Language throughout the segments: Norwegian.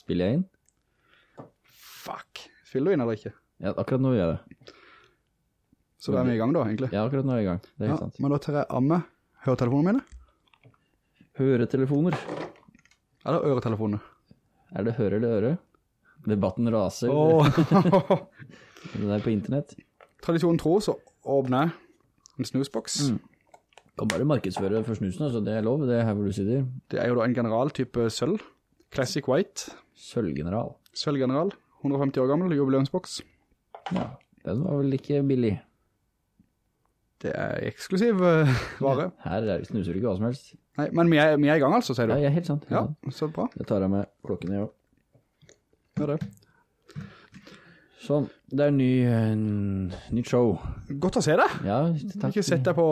Spiller jeg inn? Fuck. Spiller du inn eller ikke? Ja, akkurat nå gjør jeg det. Så da er vi i gang da, egentlig. Ja, akkurat nå er vi i gang. Det er Ja, helt sant. men da tar jeg amme høretelefonene mine. Høretelefoner. Eller øretelefonene. Er det høre eller øre? Debatten raser. Oh. Det er på internett. Tradisjonen tro, så åpner jeg en snusboks. Kan bare markedsføre for snusen, så det er lov. Det er her hvor du sitter. Det er jo da en general type sølv. Classic White. Sølvgeneral. Sølvgeneral. 150 år gammel, jubileumsboks. Ja, den var vel ikke billig. Det er eksklusiv uh, vare. Her er, snuser du ikke hva som helst. Nei, men vi er, vi er i gang altså, sier du? Ja, jeg er helt sant. Ja, Helt ja, så bra. Jeg tar av meg klokken i også. Gjør det. Sånn, det er ny, en, ny show. Godt å se deg. Ja, takk. ikke sett deg på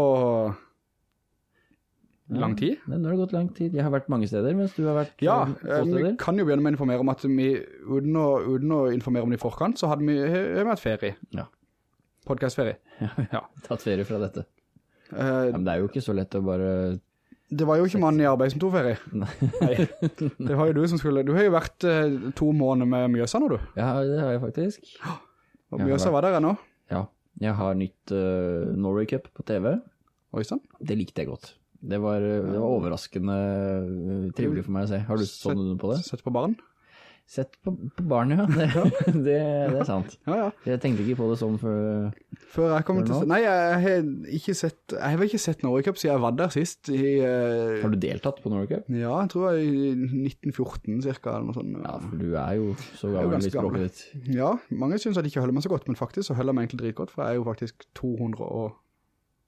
lang tid. Ja, nå har det gått lang tid. Jeg har vært mange steder, mens du har vært Ja, få steder. Ja, vi kan jo begynne med å informere om at vi, uten å, uten å informere om det i forkant, så hadde vi, vi hatt ferie. Ja. Podcastferie. Ja. Tatt ferie fra dette. Uh, Ja, men det er jo ikke så lett å bare... det var jo ikke mannen i arbeid som tog ferie. Nei. Det var jo du som skulle. Du har jo vært eh, to måneder med Mjøsa nå, du. Ja, det har jeg faktisk. Og Mjøsa vært- var der ennå. Ja, jeg har nytt uh, Norway Cup på TV. Oi sant? Det likte jeg godt. Det var, eh, det var overraskende eh, trivelig for meg å se. Har du sånn Sett- på det? Sett på barn. Sett på, på barn, ja. Det, det, det er sant. Ja, ja. Jeg tenkte ikke på det sånn før... Før jeg kom Før til... Nei, jeg har ikke sett... Jeg har ikke sett Cup siden jeg var der sist. I, uh... Har du deltatt på Norway Cup? Ja, jeg tror jeg i 1914 cirka, eller noe sånt. Ja, for du er jo så gammel i språket ditt. Ja, mange synes at jeg ikke holder meg så godt, men faktisk så holder jeg meg egentlig dritgodt, for jeg er jo faktisk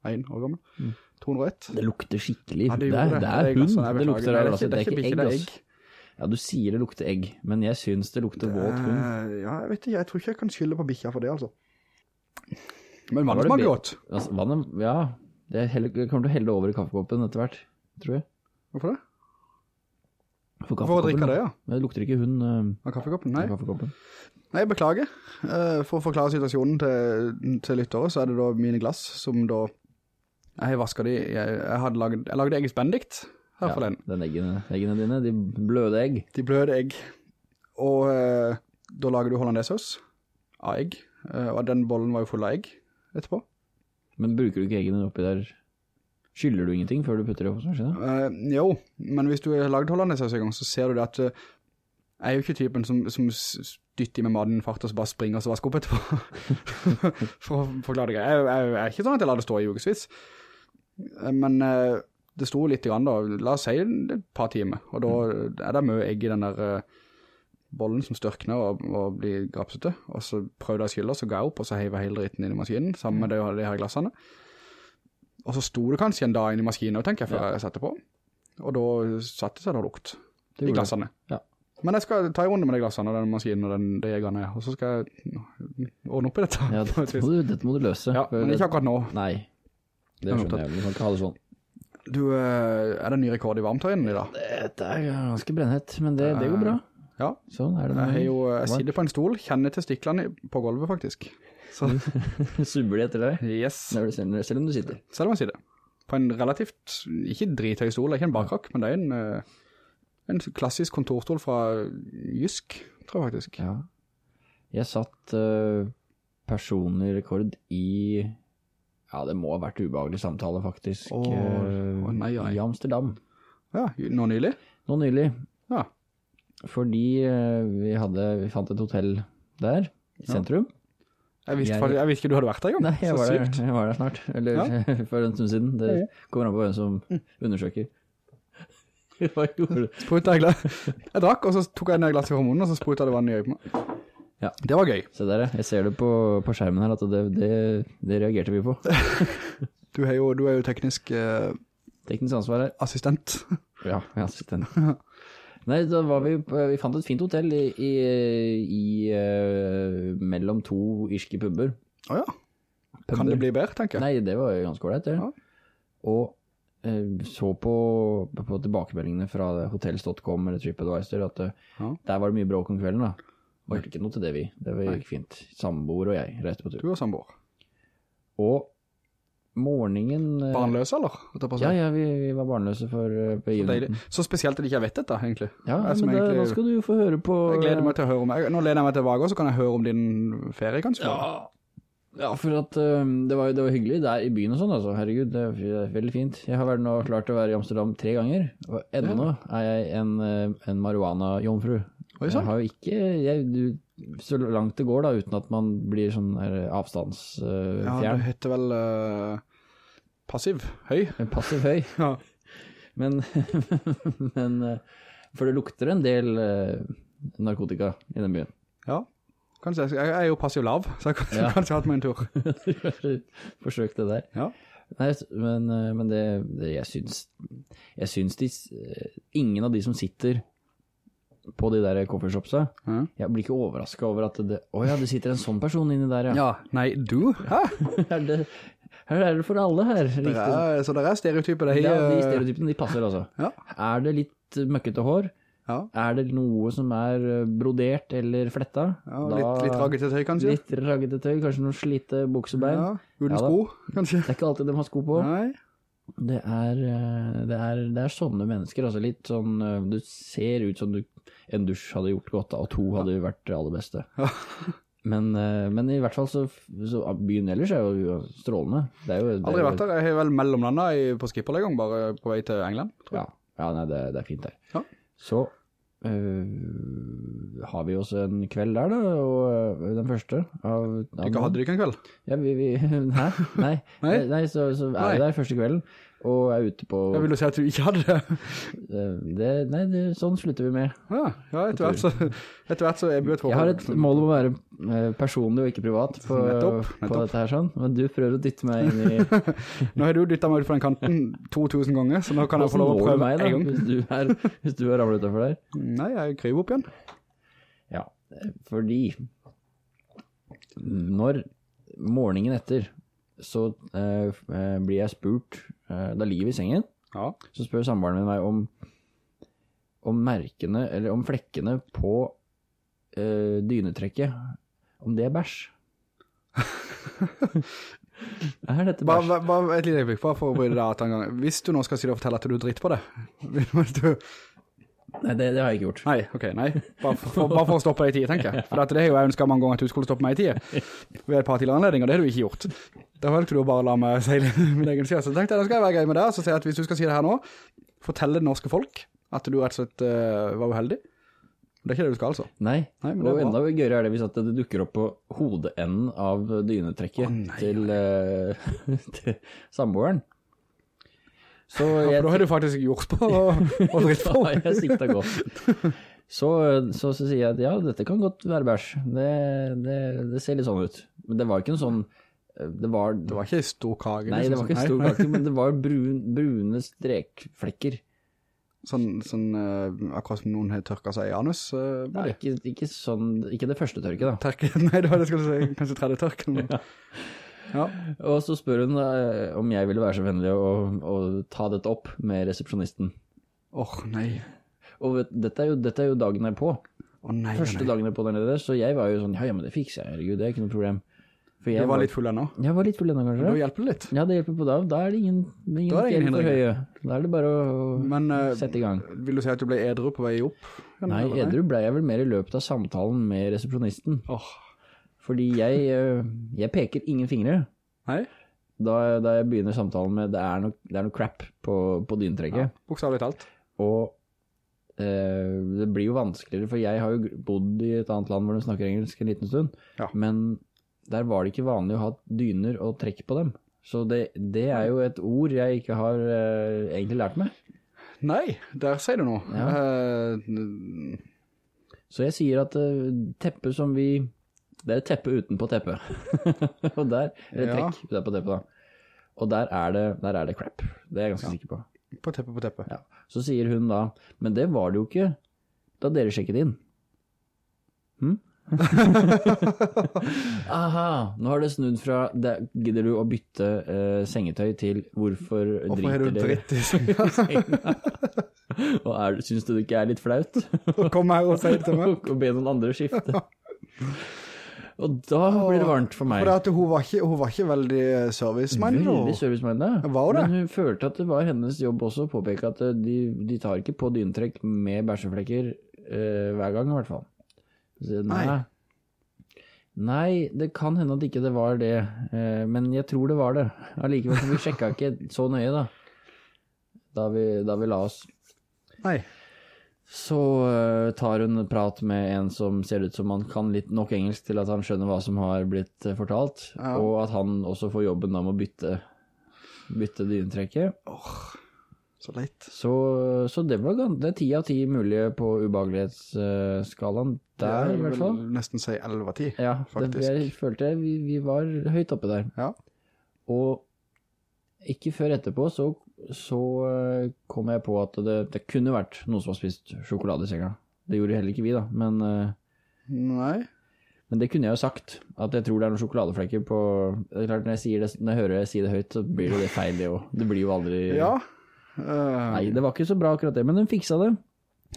201 år gammel. 201. Det lukter skikkelig. Ja, det det, det. er hund. glass, Det lukter av ikke- Det er ikke egg, er. Ja, du sier det lukter egg, men jeg synes det lukter våt hund. Eh, ja, jeg vet ikke, jeg tror ikke jeg kan skylde på bikkja for det, altså. Men vannet smaker godt. Altså, vannet, ja, det, er heller, kommer til å helle over i kaffekoppen etter hvert, tror jeg. Hvorfor det? For Hvorfor å drikke det, ja? Det lukter ikke hund uh, Av kaffekoppen? Nei. kaffekoppen. Nei, beklager. Uh, For å forklare situasjonen til, til lyttere, så er det da mine glass som da, jeg vasket de, jeg, jeg laget, jeg lagde eggs benedikt her Ja, forleden. den eggene, eggene dine, de bløde egg. De bløde egg. Og eh, da lager du hollandesaus av egg. Eh, og den bollen var jo full av egg etterpå. Men bruker du ikke eggene oppi der? Skyller du ingenting før du putter det opp sånn? Eh, jo, men hvis du har laget hollandesaus en gang, så ser du det at eh, jeg er jo ikke typen som, som dytter med maten fart og så bare springer og så vasker opp etterpå. For å forklare det greit. Jeg, jeg, jeg er ikke sånn at jeg lar det stå i ukevis. Eh, Men eh, det sto litt grann da, la oss si et par timer, og da er det mye egg i den der eh, bollen som størkner og, og blir grapsete, og så prøvde jeg å skylle, så ga jeg opp, og så jeg hele dritten inn i maskinen, sammen med de, de her glassene. Og så sto det kanskje en dag inn i maskinen, tenker jeg, før jeg satte på. Og da satte det seg da lukt Det i glassene. Ja. Men jeg skal ta i runde med de glassene og den maskinen og den, de jeg og så skal jeg ordne opp i dette. Ja, dette må, du, dette må du løse. ja, men ikke akkurat nå. Nei, det skjønner jeg. Vi kan ikke ha det sånn. Du, eh, er det en ny rekord i varmtøyen i dag? Det er ganske brennhett, men det, det går bra. Ja, Sånn er det. jeg, har jo, jeg sitter på en stol, kjenner til stiklene på gulvet faktisk. Subler Subber de etter deg? yes. Selv om du sitter. Selv om jeg sitter. På en relativt, ikke drithøy stol, det er ikke en barkrakk, men det er en, eh, en klassisk kontorstol fra Jysk, tror jeg faktisk. Ja. Jeg satt uh, personlig rekord i Ja, det må ha vært ubehagelig samtale, faktisk. Åh, eh, åh, nei, nei. I Amsterdam. Ja, nå nylig. Nå nylig. Ja. Fordi eh, vi, hadde, vi fant et hotell der, i Ja. sentrum. Jeg visste, Jeg- jeg visste ikke du hadde vært der engang. Nei, jeg var, der, jeg var der snart. Eller for en stund siden. Det kommer an på hvem som undersøker. Hva gjorde du? Sprutet jeg glass. Jeg drakk, og så tok jeg ned glasset fra munnen, og så sprutet det vann i øynene. Ja. Det var gøy. Se der, jeg ser det på, på skjermen her, at det, det, det reagerte vi på. Du er jo, du er jo teknisk eh, Teknisk ansvar her. assistent. Ja, jeg assistent. Nei, da var vi, vi fant et fint hotell i, i, i uh, mellom to irske pubber. Åja, kan det bli bedre, tenker jeg. Nei, det var jo ganske ordentlig. Ja. Og eh, så på, på tilbakemeldingene fra hotels.com eller TripAdvisor at eh, Ja. der var det mye bråk om kvelden da. Hørte ikke noe til det vi. Det var- gikk fint. Samboer og jeg reiste på tur. Du og samboer. Og morgenen... eh, Barnløse, eller? Ja, ja, vi, vi var barnløse for begivenheten. Så spesielt at jeg ikke vet dette, egentlig. Ja, men da, egentlig- skal du jo få høre på... Jeg gleder meg til å høre om, nå leder jeg meg tilbake, så kan jeg høre om din ferie, kanskje. Ja, ja for at um, det, var, det var hyggelig der i byen og sånn, altså. Herregud, det er, veldig fint. Jeg har vært nå klart å være i Amsterdam tre ganger, og ennå er jeg en, eh, en marihuana-jomfru. Oi, Jeg har jo ikke, jeg, du, så langt det går da, uten at man blir sånn her Ja, det heter vel uh, passiv, høy. Passiv høy. Ja. Men, men eh, for det lukter en del eh, narkotika i den byen. ja. Kanskje, jeg, er jo passiv lav, så jeg kan Ja. kanskje hatt meg en tur. Forsøk det der. Ja. Nei, men, men det, det jeg syns, jeg syns de, ingen av de som sitter på de der coffeeshopsa, Mm. jeg blir ikke overrasket over at det, åja, det sitter en sånn person inni der, ja. Ja, nei, du? Hæ? er det, her er det for alle her. Det er, så det er stereotyper, det Ja, de er... stereotypene, de passer altså. Ja. Er det litt eh, møkkete hår? Ja, Er det noe som er eh, brodert eller fletta? ja litt, litt raggete tøy, kanskje? Litt raggete tøy, kanskje noen slite buksebein. Ja, uten Ja sko, kanskje? Det er ikke alltid de har sko på. Nei. Det er, eh, det er, det er sånne mennesker, altså litt sånn, eh, du ser ut som du, en dusj hadde gjort godt, og to hadde vært det aller beste. Men, eh, men i hvert fall så, så byen ellers er jo strålende. Det er jo, det Aldri vært der, jeg har vel mellomlandet på skipperlegging bare på vei til England. Ja, ja nei, det, det er fint der. Ja. Så øh, har vi også en kveld der da, og uh, den første av, av Ikke hadde de ikke en kveld? Ja, vi, vi, nei, Nei, Nei? nei? så, så er vi der første kvelden, og er ute på, Jeg vil jo si at du ikke hadde det. det, nei, det, sånn slutter vi med. Ja, ja etter hvert så, etter hvert så er vi et håp. Jeg har et mål om å være øh, personlig og ikke privat på, Nettopp, på dette her sånn, men du prøver å dytte meg inn i Nå har du dyttet meg ut på den kanten 2000 ganger, så nå kan jeg få lov å prøve meg en gang. hvis du, er, hvis du har ramlet utenfor der? Nei, jeg kryver opp igjen. Ja, fordi når morgenen etter så eh, eh, blir jeg spurt, eh, da ligger vi i sengen, Ja. så spør samboeren min meg om, om merkene, eller om flekkene på eh, dynetrekket, om det er bæsj. er dette bæsj? bare, bare et lite øyeblikk, bare for å bryte deg av en gang. Hvis du nå skal si det og fortelle at du driter på det, vil du, Nei, det, det har jeg ikke gjort. Nei, ok, nei. Bare for, bare for å stoppe deg i tid, tenker jeg. For det er jo jeg ønsket mange ganger at du skulle stoppe meg i tid. Ved et par tidligere anledninger, det har du ikke gjort. Da valgte du å bare la meg seile min egen side. Så tenkte jeg, da skal jeg være grei med det. Så sier jeg at hvis du skal si det her nå, fortelle det norske folk at du rett og slett uh, var uheldig. Det er ikke det du skal altså. Nei, Nei, og enda gøyere er det hvis det dukker opp på hodeenden av dynetrekket oh, nei, til, uh, til samboeren. Så Ja, jeg, for da har du faktisk gjort på og, dritt på. har jeg sikta godt. Så, så, så sier jeg at ja, dette kan godt være bæsj. Det, det, det ser litt sånn ut. Men det var ikke en sånn det var, Det var ikke stor kage. Nei, det liksom. var ikke en stor kake, men det var brun, brune strekflekker. Sånn, sånn uh, akkurat som noen har tørket seg i anus. Uh, Nei, ikke, ikke, sånn, ikke det første tørket da. Tørke, nei, det var det jeg skulle si, kanskje tredje tørk. Ja. Ja. Og så spør hun eh, om jeg ville være så vennlig å, å ta dette opp med resepsjonisten. Åh, nei. Og vet, dette, er jo, dette er jo dagen her på. Åh, nei, Første nei. dagen her på der nede, så jeg var jo sånn, ja, ja, men det fikser jeg, herregud, det er ikke noe problem. For Du jeg var litt full ennå. Jeg var litt full ennå, Da kanskje. hjelper det litt. Ja, det hjelper på da. Da er det ingen, ingen, Da er det ingen fjell for hindringer. høye. Da er det bare å Men eh, sette i gang. vil du si at du ble edru på vei opp? Nei, edru ble jeg vel mer i løpet av samtalen med resepsjonisten. Åh, Fordi jeg, eh, jeg peker ingen fingre. nei. Da, da jeg begynner samtalen med det er noe, det er noe crap på, på dynetrekket. Ja, Bokstavelig talt. Og eh, det blir jo vanskeligere, for jeg har jo bodd i et annet land hvor de snakker engelsk en liten stund. Ja. Men der var det ikke vanlig å ha dyner og trekk på dem. Så det, det er jo et ord jeg ikke har eh, egentlig lært meg. Nei, der sier du noe. Ja. Uh, Så jeg sier at uh, teppet som vi... Det er teppet teppe utenpå teppet. og der, eller Ja. trekk utenpå på teppet da. Og der er det, der er det crap. Det er jeg ganske sikker på. på teppet på teppet. Ja. Så sier hun da, men det var det jo ikke da dere sjekket inn. Hm? Aha, nå har det snudd fra, det, gidder du å bytte uh, sengetøy til hvorfor, driter dere dritt i senga? Og er, synes du det ikke er litt flaut? Kom her og si det til meg. og be noen andre skifte. Og da blir det varmt for meg. For hun var ikke, hun var ikke veldig service-minded. Veldig service-minded. Men hun følte at det var hennes jobb også å påpeke at eh, de, de tar ikke på dynetrekk med bæsjeflekker uh, hver gang i hvert fall. Så, nei. Nei. Nei, det kan hende at ikke det var det, uh, men jeg tror det var det. Allikevel, vi sjekka ikke så nøye da. Da vi, da vi la oss. Nei. Så eh, tar hun prat med en som ser ut som han kan litt nok engelsk til at han skjønner hva som har blitt eh, fortalt, Ja. og at han også får jobben da med å bytte, bytte dynetrekket. Så leit. Så, så det var det er ti av ti mulige på ubehagelighetsskalaen der, i hvert fall. Jeg vil nesten si 11 av 10. Ja, det, faktisk. jeg følte vi, vi var høyt oppe der. Ja. Og ikke før etterpå så, så eh, kom jeg på at det, det kunne vært noen som har spist sjokolade i senga. Det gjorde heller ikke vi da, men, eh, Nei. men det kunne jeg jo sagt. At jeg tror det er noen sjokoladeflekker på... Det er klart, når jeg, sier det, når jeg hører jeg si det høyt, så blir det det feil det òg. Det blir jo aldri... Ja. Uh... Nei, det var ikke så bra akkurat det, men den fiksa det.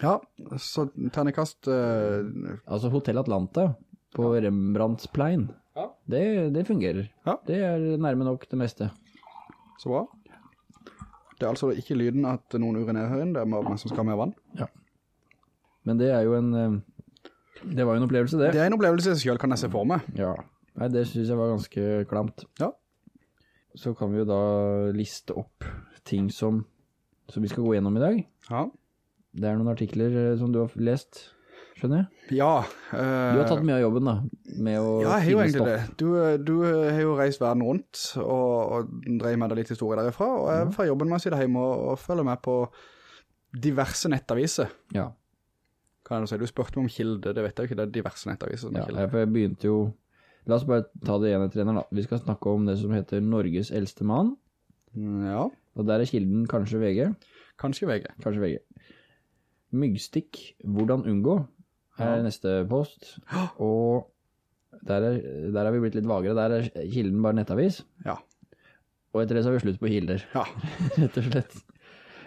ja, så ternekast uh... Altså Hotel Atlanta på Rembrandtsplein. Ja. Det, det fungerer. Ja. Det er nærme nok det meste. Så bra. Det er altså ikke lyden at noen urinerer inn, det er meg som skal ha mer vann. Men det er jo en eh, Det var jo en opplevelse, det. Det er en opplevelse selv, kan jeg se for meg. Ja. Nei, det synes jeg var ganske klamt. Ja. Så kan vi jo da liste opp ting som, som vi skal gå gjennom i dag. Ja. Det er noen artikler eh, som du har lest, skjønner jeg? Ja. Du har tatt mye av jobben da, med å Ja, jeg har jo egentlig stoff. det. Du, du har jo reist verden rundt og, og dreier med litt historie derifra, og jeg får jobben med å sitte hjemme og, og følge med på diverse nettaviser. Ja. Kan jeg si, du spurte meg om kilde, det vet jeg jo ikke, det er diverse nettaviser som Ja, kilde. Ja, for jeg begynte jo La oss bare ta det igjen etter da. Vi skal snakke om det som heter Norges eldste mann, Mm, Ja, og der er kilden kanskje VG. kanskje VG. Kanskje VG. Myggstikk, hvordan unngå, er Ja. neste post. Og der er, der er vi blitt litt vagere. Der er kilden bare nettavis. Ja. Og etter det så har vi slutt på kilder, Ja, rett og slett.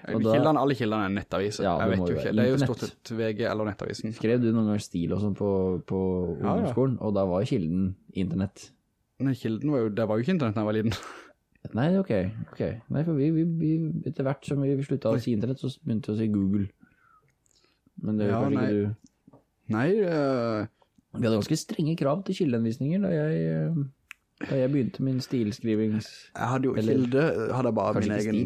Og da- alle kildene er nettaviser. Ja, jeg vet jo jo ikke. Det er jo stort sett VG eller nettavisen. Skrev du noen gang stil og sånn på, på Ja, ja. og da var kilden internett. Nei, kilden var jo, det var jo ikke internett da jeg var liten. Nei, ok, ok. Nei, for vi, vi, vi etter hvert som vi sluttet å si internett, så begynte vi å si Google. Men det er jo Ja, kanskje nei. ikke du... Nei, uh... Vi hadde ganske strenge krav til kildeanvisninger da jeg, eh, da jeg begynte min stilskrivings... jeg hadde jo Eller- kilde, hadde jeg bare min egen,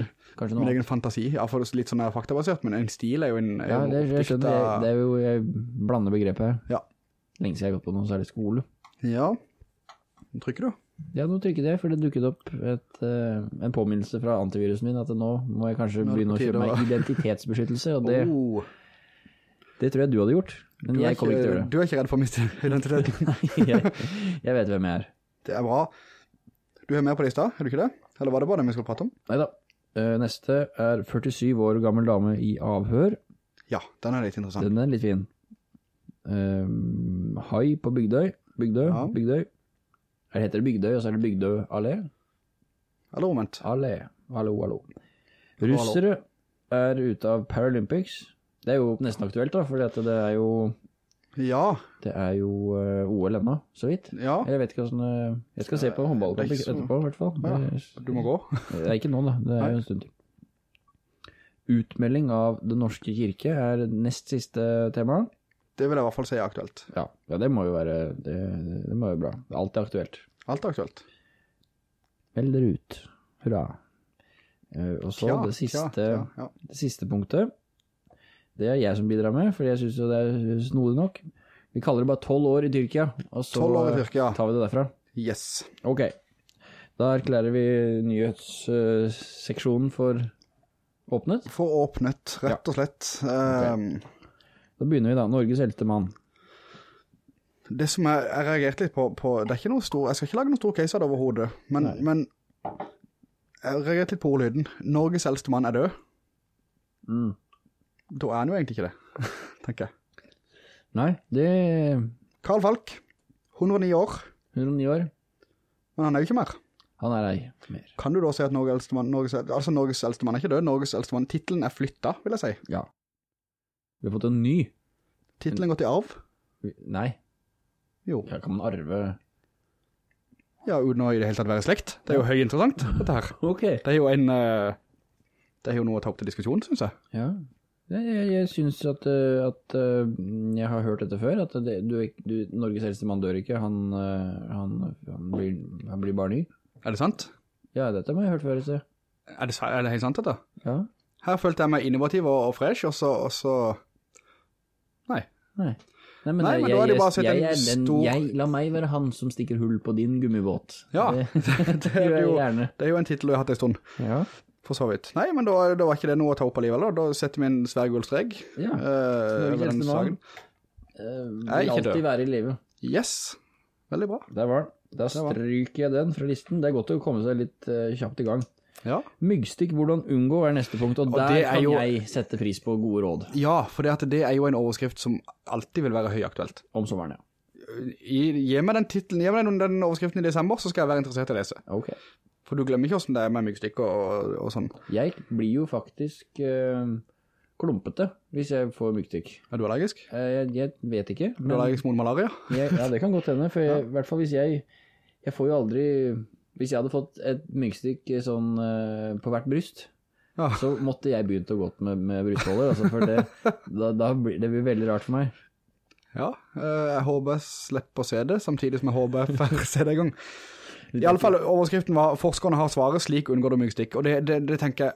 min egen fantasi. Ja, for det er litt sånn faktabasert, men en stil er jo en... Ja, det, jeg skjønner, det, det er jo, jeg blander begrepet her. Ja. Lenge siden jeg har gått på noe særlig skole. Ja, Nå trykker du? Ja, nå trykket jeg, for det dukket opp et, eh, en påminnelse fra antivirusen min, at nå må jeg kanskje begynne å kjøpe meg identitetsbeskyttelse, og det, Oh, det tror jeg du hadde gjort. Men du, er jeg kommer ikke til å ikke, gjøre det. du er ikke redd for å miste identiteten. jeg, jeg vet hvem jeg er. Det er bra. Du er med på lista, er du ikke det? Eller var det bare det vi skulle prate om? Neida. Eh, neste er 47 år gammel dame i avhør. Ja, den er litt interessant. Den er litt fin. Um, hai på Bygdøy. Bygdøy, Ja. Bygdøy. Her heter det Bygdøy, og så er det Bygdøy Allé. Eller omvendt. Allé. Hallo, hallo. Russere er ute av Paralympics. Det er jo nesten aktuelt da, for det er jo, Ja, det er jo uh, OL ennå, så vidt. ja, Jeg vet ikke hvordan, Uh, jeg skal se på håndballkamp Det så- etterpå i hvert fall. Ja, Det- du må gå. Det er ikke nå da, det er Nei. jo en stund til. Utmelding av Den Norske Kirke er nest siste tema. Det vil jeg i hvert fall si er aktuelt. Ja, ja det må jo være, det, det må jo være bra. Alt er aktuelt. Alt er aktuelt. Meld dere ut. Hurra. Uh, og så det siste, det siste punktet. Det er jeg som bidrar med, for jeg synes jo det er snodig nok. Vi kaller det bare 12 år i Tyrkia, og så år i Tyrkia. tar vi det derfra. Yes. Ok, da erklærer vi nyhetsseksjonen for åpnet. For åpnet, rett og slett. Ehm, Da begynner vi da, Norges eldste mann. det som jeg, jeg reagerte litt på, på, det er ikke noe stor, jeg skal ikke lage noen stor case av det overhodet, men, men jeg reagerte litt på ordlyden. Norges eldste mann er død. Mm. Da er han jo egentlig ikke det, tenker jeg. Nei, det Karl Falk, 109 år, 109 år. men han er jo ikke mer. Han er ei mer. Kan du da si at Norges eldste mann, Norges, altså Norges eldste mann er ikke død, Norges eldste mann, titlen er flyttet, vil jeg si. Ja. Vi har fått en ny. Titelen gått i arv. Nei, Jo. Ja, kan man arve... Ja, uten å i det hele tatt være slekt. Det er jo høyinteressant, dette her. Ok. Det er jo en... eh, det er jo noe å ta opp til diskusjon, synes jeg. Ja. Jeg, jeg, syns at, eh, at eh, jeg har hørt dette før, at det, du, er du, Norges eldste mann dør ikke, han, eh, han, han, blir, han blir bare ny. Er det sant? Ja, dette må jeg hørt før. Er det, er det helt sant, dette? Ja, Her følte jeg meg innovativ og, og fresh, og så... Og så... Nei. nei. Nei, men, Nei, jeg, da har de bare sett en er den, stor- jeg, la meg være han som stikker hull på din gummibåt. Ja, det, det er gjør jeg jo-. Det er jo en titel du har hatt en stund, Ja, for så vidt. Nei, men da, da var ikke det noe å ta opp alligevel, da. Da setter vi en svær gullstreg. ja. uh, Norges over den saken. Eh, er vil alltid død. være i live. Yes, veldig bra. Der var den. Da stryker jeg den fra listen. Det er godt å komme seg litt uh, kjapt i gang. Ja. Myggstikk, hvordan unngå er neste punkt, og, Og der er kan jo- jeg sette pris på gode råd Ja, for det, det er jo en overskrift som alltid vil være høyaktuelt. om sommeren, ja. Gi, meg den titlen, gi meg den, den overskriften i desember, så skal jeg være interessert i å lese. Ok. For du glemmer ikke hvordan det er med myggstykker og, og, sånn. Jeg blir jo faktisk øh, klumpete hvis jeg får myggstikk. Er du allergisk? Eh, jeg, jeg vet ikke, Er du allergisk mot malaria? jeg, ja, det kan godt hende, for jeg, i hvert fall hvis jeg, jeg får jo aldri, hvis jeg hadde fått et myggstikk sånn øh, på hvert bryst, Ja. så måtte jeg begynt å gått med, med brystholder, altså, for det, da, da blir det blir veldig rart for meg. Ja, eh, jeg håper jeg slipper å se det, samtidig som jeg håper jeg får se det en gang. I alle fall, overskriften var, forskerne har svaret, slik unngår du myggstikk. Og det, det, det tenker jeg,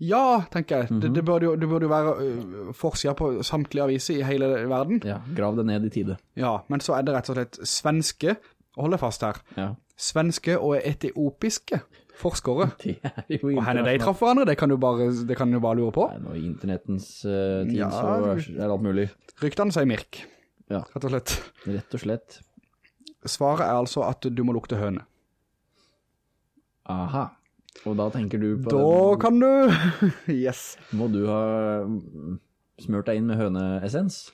ja, tenker jeg. det, det, burde jo, det burde jo være uh, forsida på samtlige aviser i hele verden. Ja, grav det ned i tide. Ja, men så er det rett og slett svenske, hold deg fast her, Ja. svenske og etiopiske forskere. Det er jo Og henne de traff hverandre, det kan du bare, det kan du bare lure på. Nei, nå i internettens uh, tid Ja, så er det alt mulig. Ryktene sier mirk, Ja. rett og slett. Rett og slett. Svaret er altså at du må lukte høne. Aha. Og da tenker du på Da kan du, yes. må du ha mm, smørt deg inn med høneessens?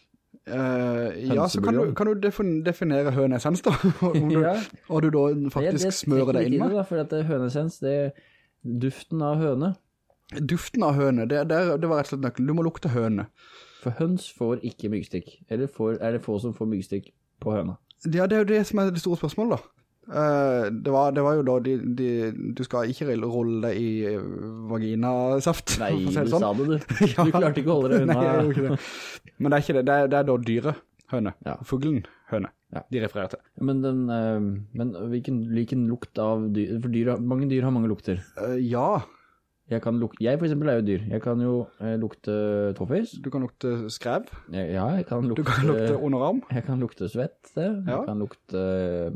Uh, ja, så kan du, kan du definere høneessens da, om du, Ja. og du da faktisk det smører det er inn med. Da, for høneessens, det er duften av høne. Duften av høne, det, det, det var rett og slett nøkkelen. Du må lukte høne. For høns får ikke myggstikk. Eller får, er det få som får myggstikk på høna? Ja, det er jo det som er det store spørsmålet da. Eh, det, var, det var jo da de, de, du skal ikke rulle deg i eh, vaginasaft. Nei, si sånn. du sa det du. Ja. Du klarte ikke å holde deg unna. Nei, jeg ikke det. Men det er ikke det, det er, det er da dyre høne. Ja. Fuglen høne, Ja. de refererer til. Men, den, eh, men hvilken, hvilken lukt av dyr? For dyr, mange dyr har mange lukter. Ja, Jeg, kan lukte, jeg for eksempel er jo dyr. Jeg kan jo eh, lukte toffis. du kan lukte skrev, Jeg, ja, jeg kan lukte... du kan lukte underarm, Jeg kan lukte svett. Ja. Jeg, kan lukte,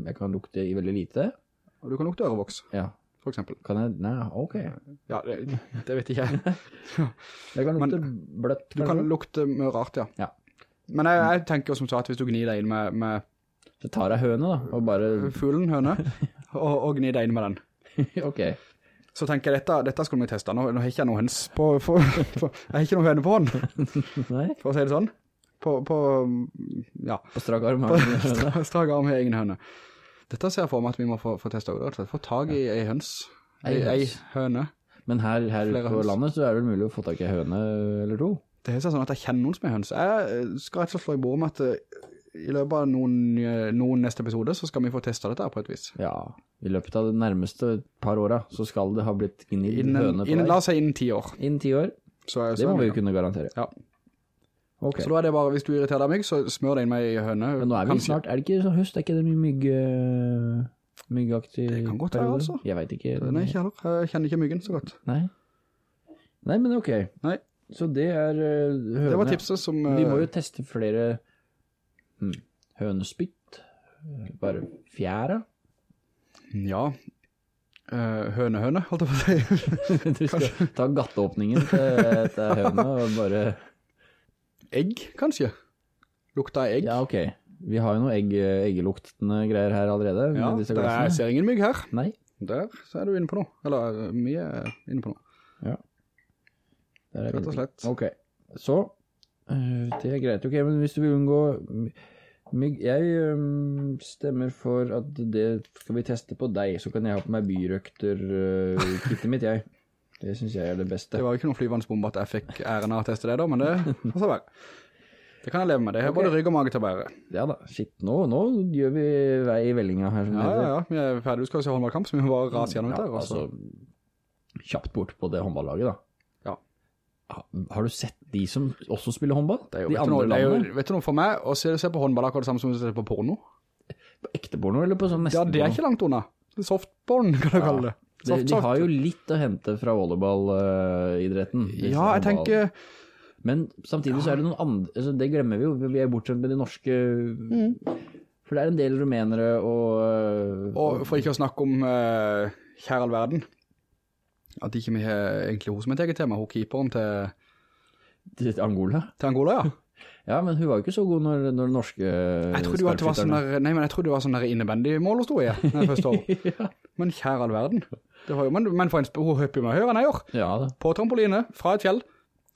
jeg kan lukte i veldig lite. og du kan lukte ørevoks, Ja. for eksempel. Kan jeg? Nei, ok. Ja, det, det vet ikke jeg. Jeg kan lukte bløtt, Du kan lukte mye rart, ja. Ja. Men jeg, jeg tenker som sagt, hvis du gnir deg inn med, med Så tar jeg høne da, og bare... fuglen høne, og, og gnir deg inn med den, ok. Så tenker jeg, dette, dette skulle vi teste. Nå, nå har ikke jeg noe høns på, for, for, jeg har ikke noe høne på hånd, for å si det sånn. På, på ja, på strak arm har jeg en høne. strak arm har egen høne. Dette ser jeg for meg at vi må få, få testet rett. Få tag i ei høns. Ei, Ei ei høne. Men her, her på høns. landet så er det vel mulig å få tak i en høne eller to. Det er sånn at jeg kjenner noen som er høns. Jeg skal rett og slett slå i bord med at i løpet av noen, eh, noen neste episode så skal vi få testet dette her på et vis. Ja, i løpet av de nærmeste par åra så skal det ha blitt gnidd Innen, høne på deg. la oss si innen ti år. Innen ti år, Så, så det må vi jo kunne garantere. Ja. Okay. Så da er det bare, hvis du irriterer deg mygg, så smør deg inn med i høne. men nå er vi kanskje. snart, er det ikke sånn høst, er ikke det mye mygg, eh, myggaktig Det kan godt være, altså. Jeg vet ikke. Nei. Jeg kjenner ikke myggen så godt. Nei. Nei, men ok. Nei. Så det er uh, høne. Det var tipset som... Vi må eh, jo teste flere hmm, hønespytt. eh, Bare fjæra. Ja. Hønehøne, høne, høne, holdt jeg på å si. Du skal ta gatteåpningen til, til høna og bare... Egg, kanskje. Lukta egg. Ja, ok. Vi har jo noe egg, eggeluktende greier her allerede. Ja, jeg ser ingen mygg her. Nei. Der så er du inne på noe. Eller eh, mye inne på noe. Er Rett og slett. Ok. Så, eh, det er greit. Ok, men hvis du vil unngå jeg stemmer for at det skal vi teste på deg, så kan jeg ha på meg byrøkter-kittet mitt, jeg. Det synes jeg er det beste. Det var jo ikke noen flyvannsbombe at jeg fikk æren av å teste det da, men det får så være. Det kan jeg leve med, det har okay. både rygg og mage til å bære. Ja da, shit, nå, nå gjør vi vei i vellinga her. Ja, ja, ja, vi er ferdig, du skal jo se håndballkamp, så vi må bare rase gjennom Ja, det her. altså, Altså. kjapt bort på det håndballaget da. Ja. Ha- Har du sett de som også spiller håndball? Det er jo, de andre noe, det jo, landene? vet du noe, for meg, å se, se på håndball akkurat det samme som å se på porno. På ekte porno, eller på sånn nesten Ja, det er ikke langt unna. Softporn, kan du Ja. kalle det. De, Soft, de har jo litt å hente fra volleyballidretten. Uh, Ja, jeg tenker, Men samtidig så er det noen andre, altså det glemmer vi jo, vi er bortsett med de norske, Mm. for det er en del rumenere og... og for ikke å snakke om uh, kjære all verden, at ikke vi har egentlig hun som er eget tema, hun keeperen til, til Angola. til Angola, ja. Ja, men hun var jo ikke så god når, når norske Jeg trodde jo at det var sånn der, nei, men jeg trodde det var sånn der innebendig mål hun stod i, når jeg først ja. Men kjære all verden. Det var jo, men, men for en, spørsmål, hun høper jo meg høyere enn jeg gjør. ja da. På trampoline, fra et fjell,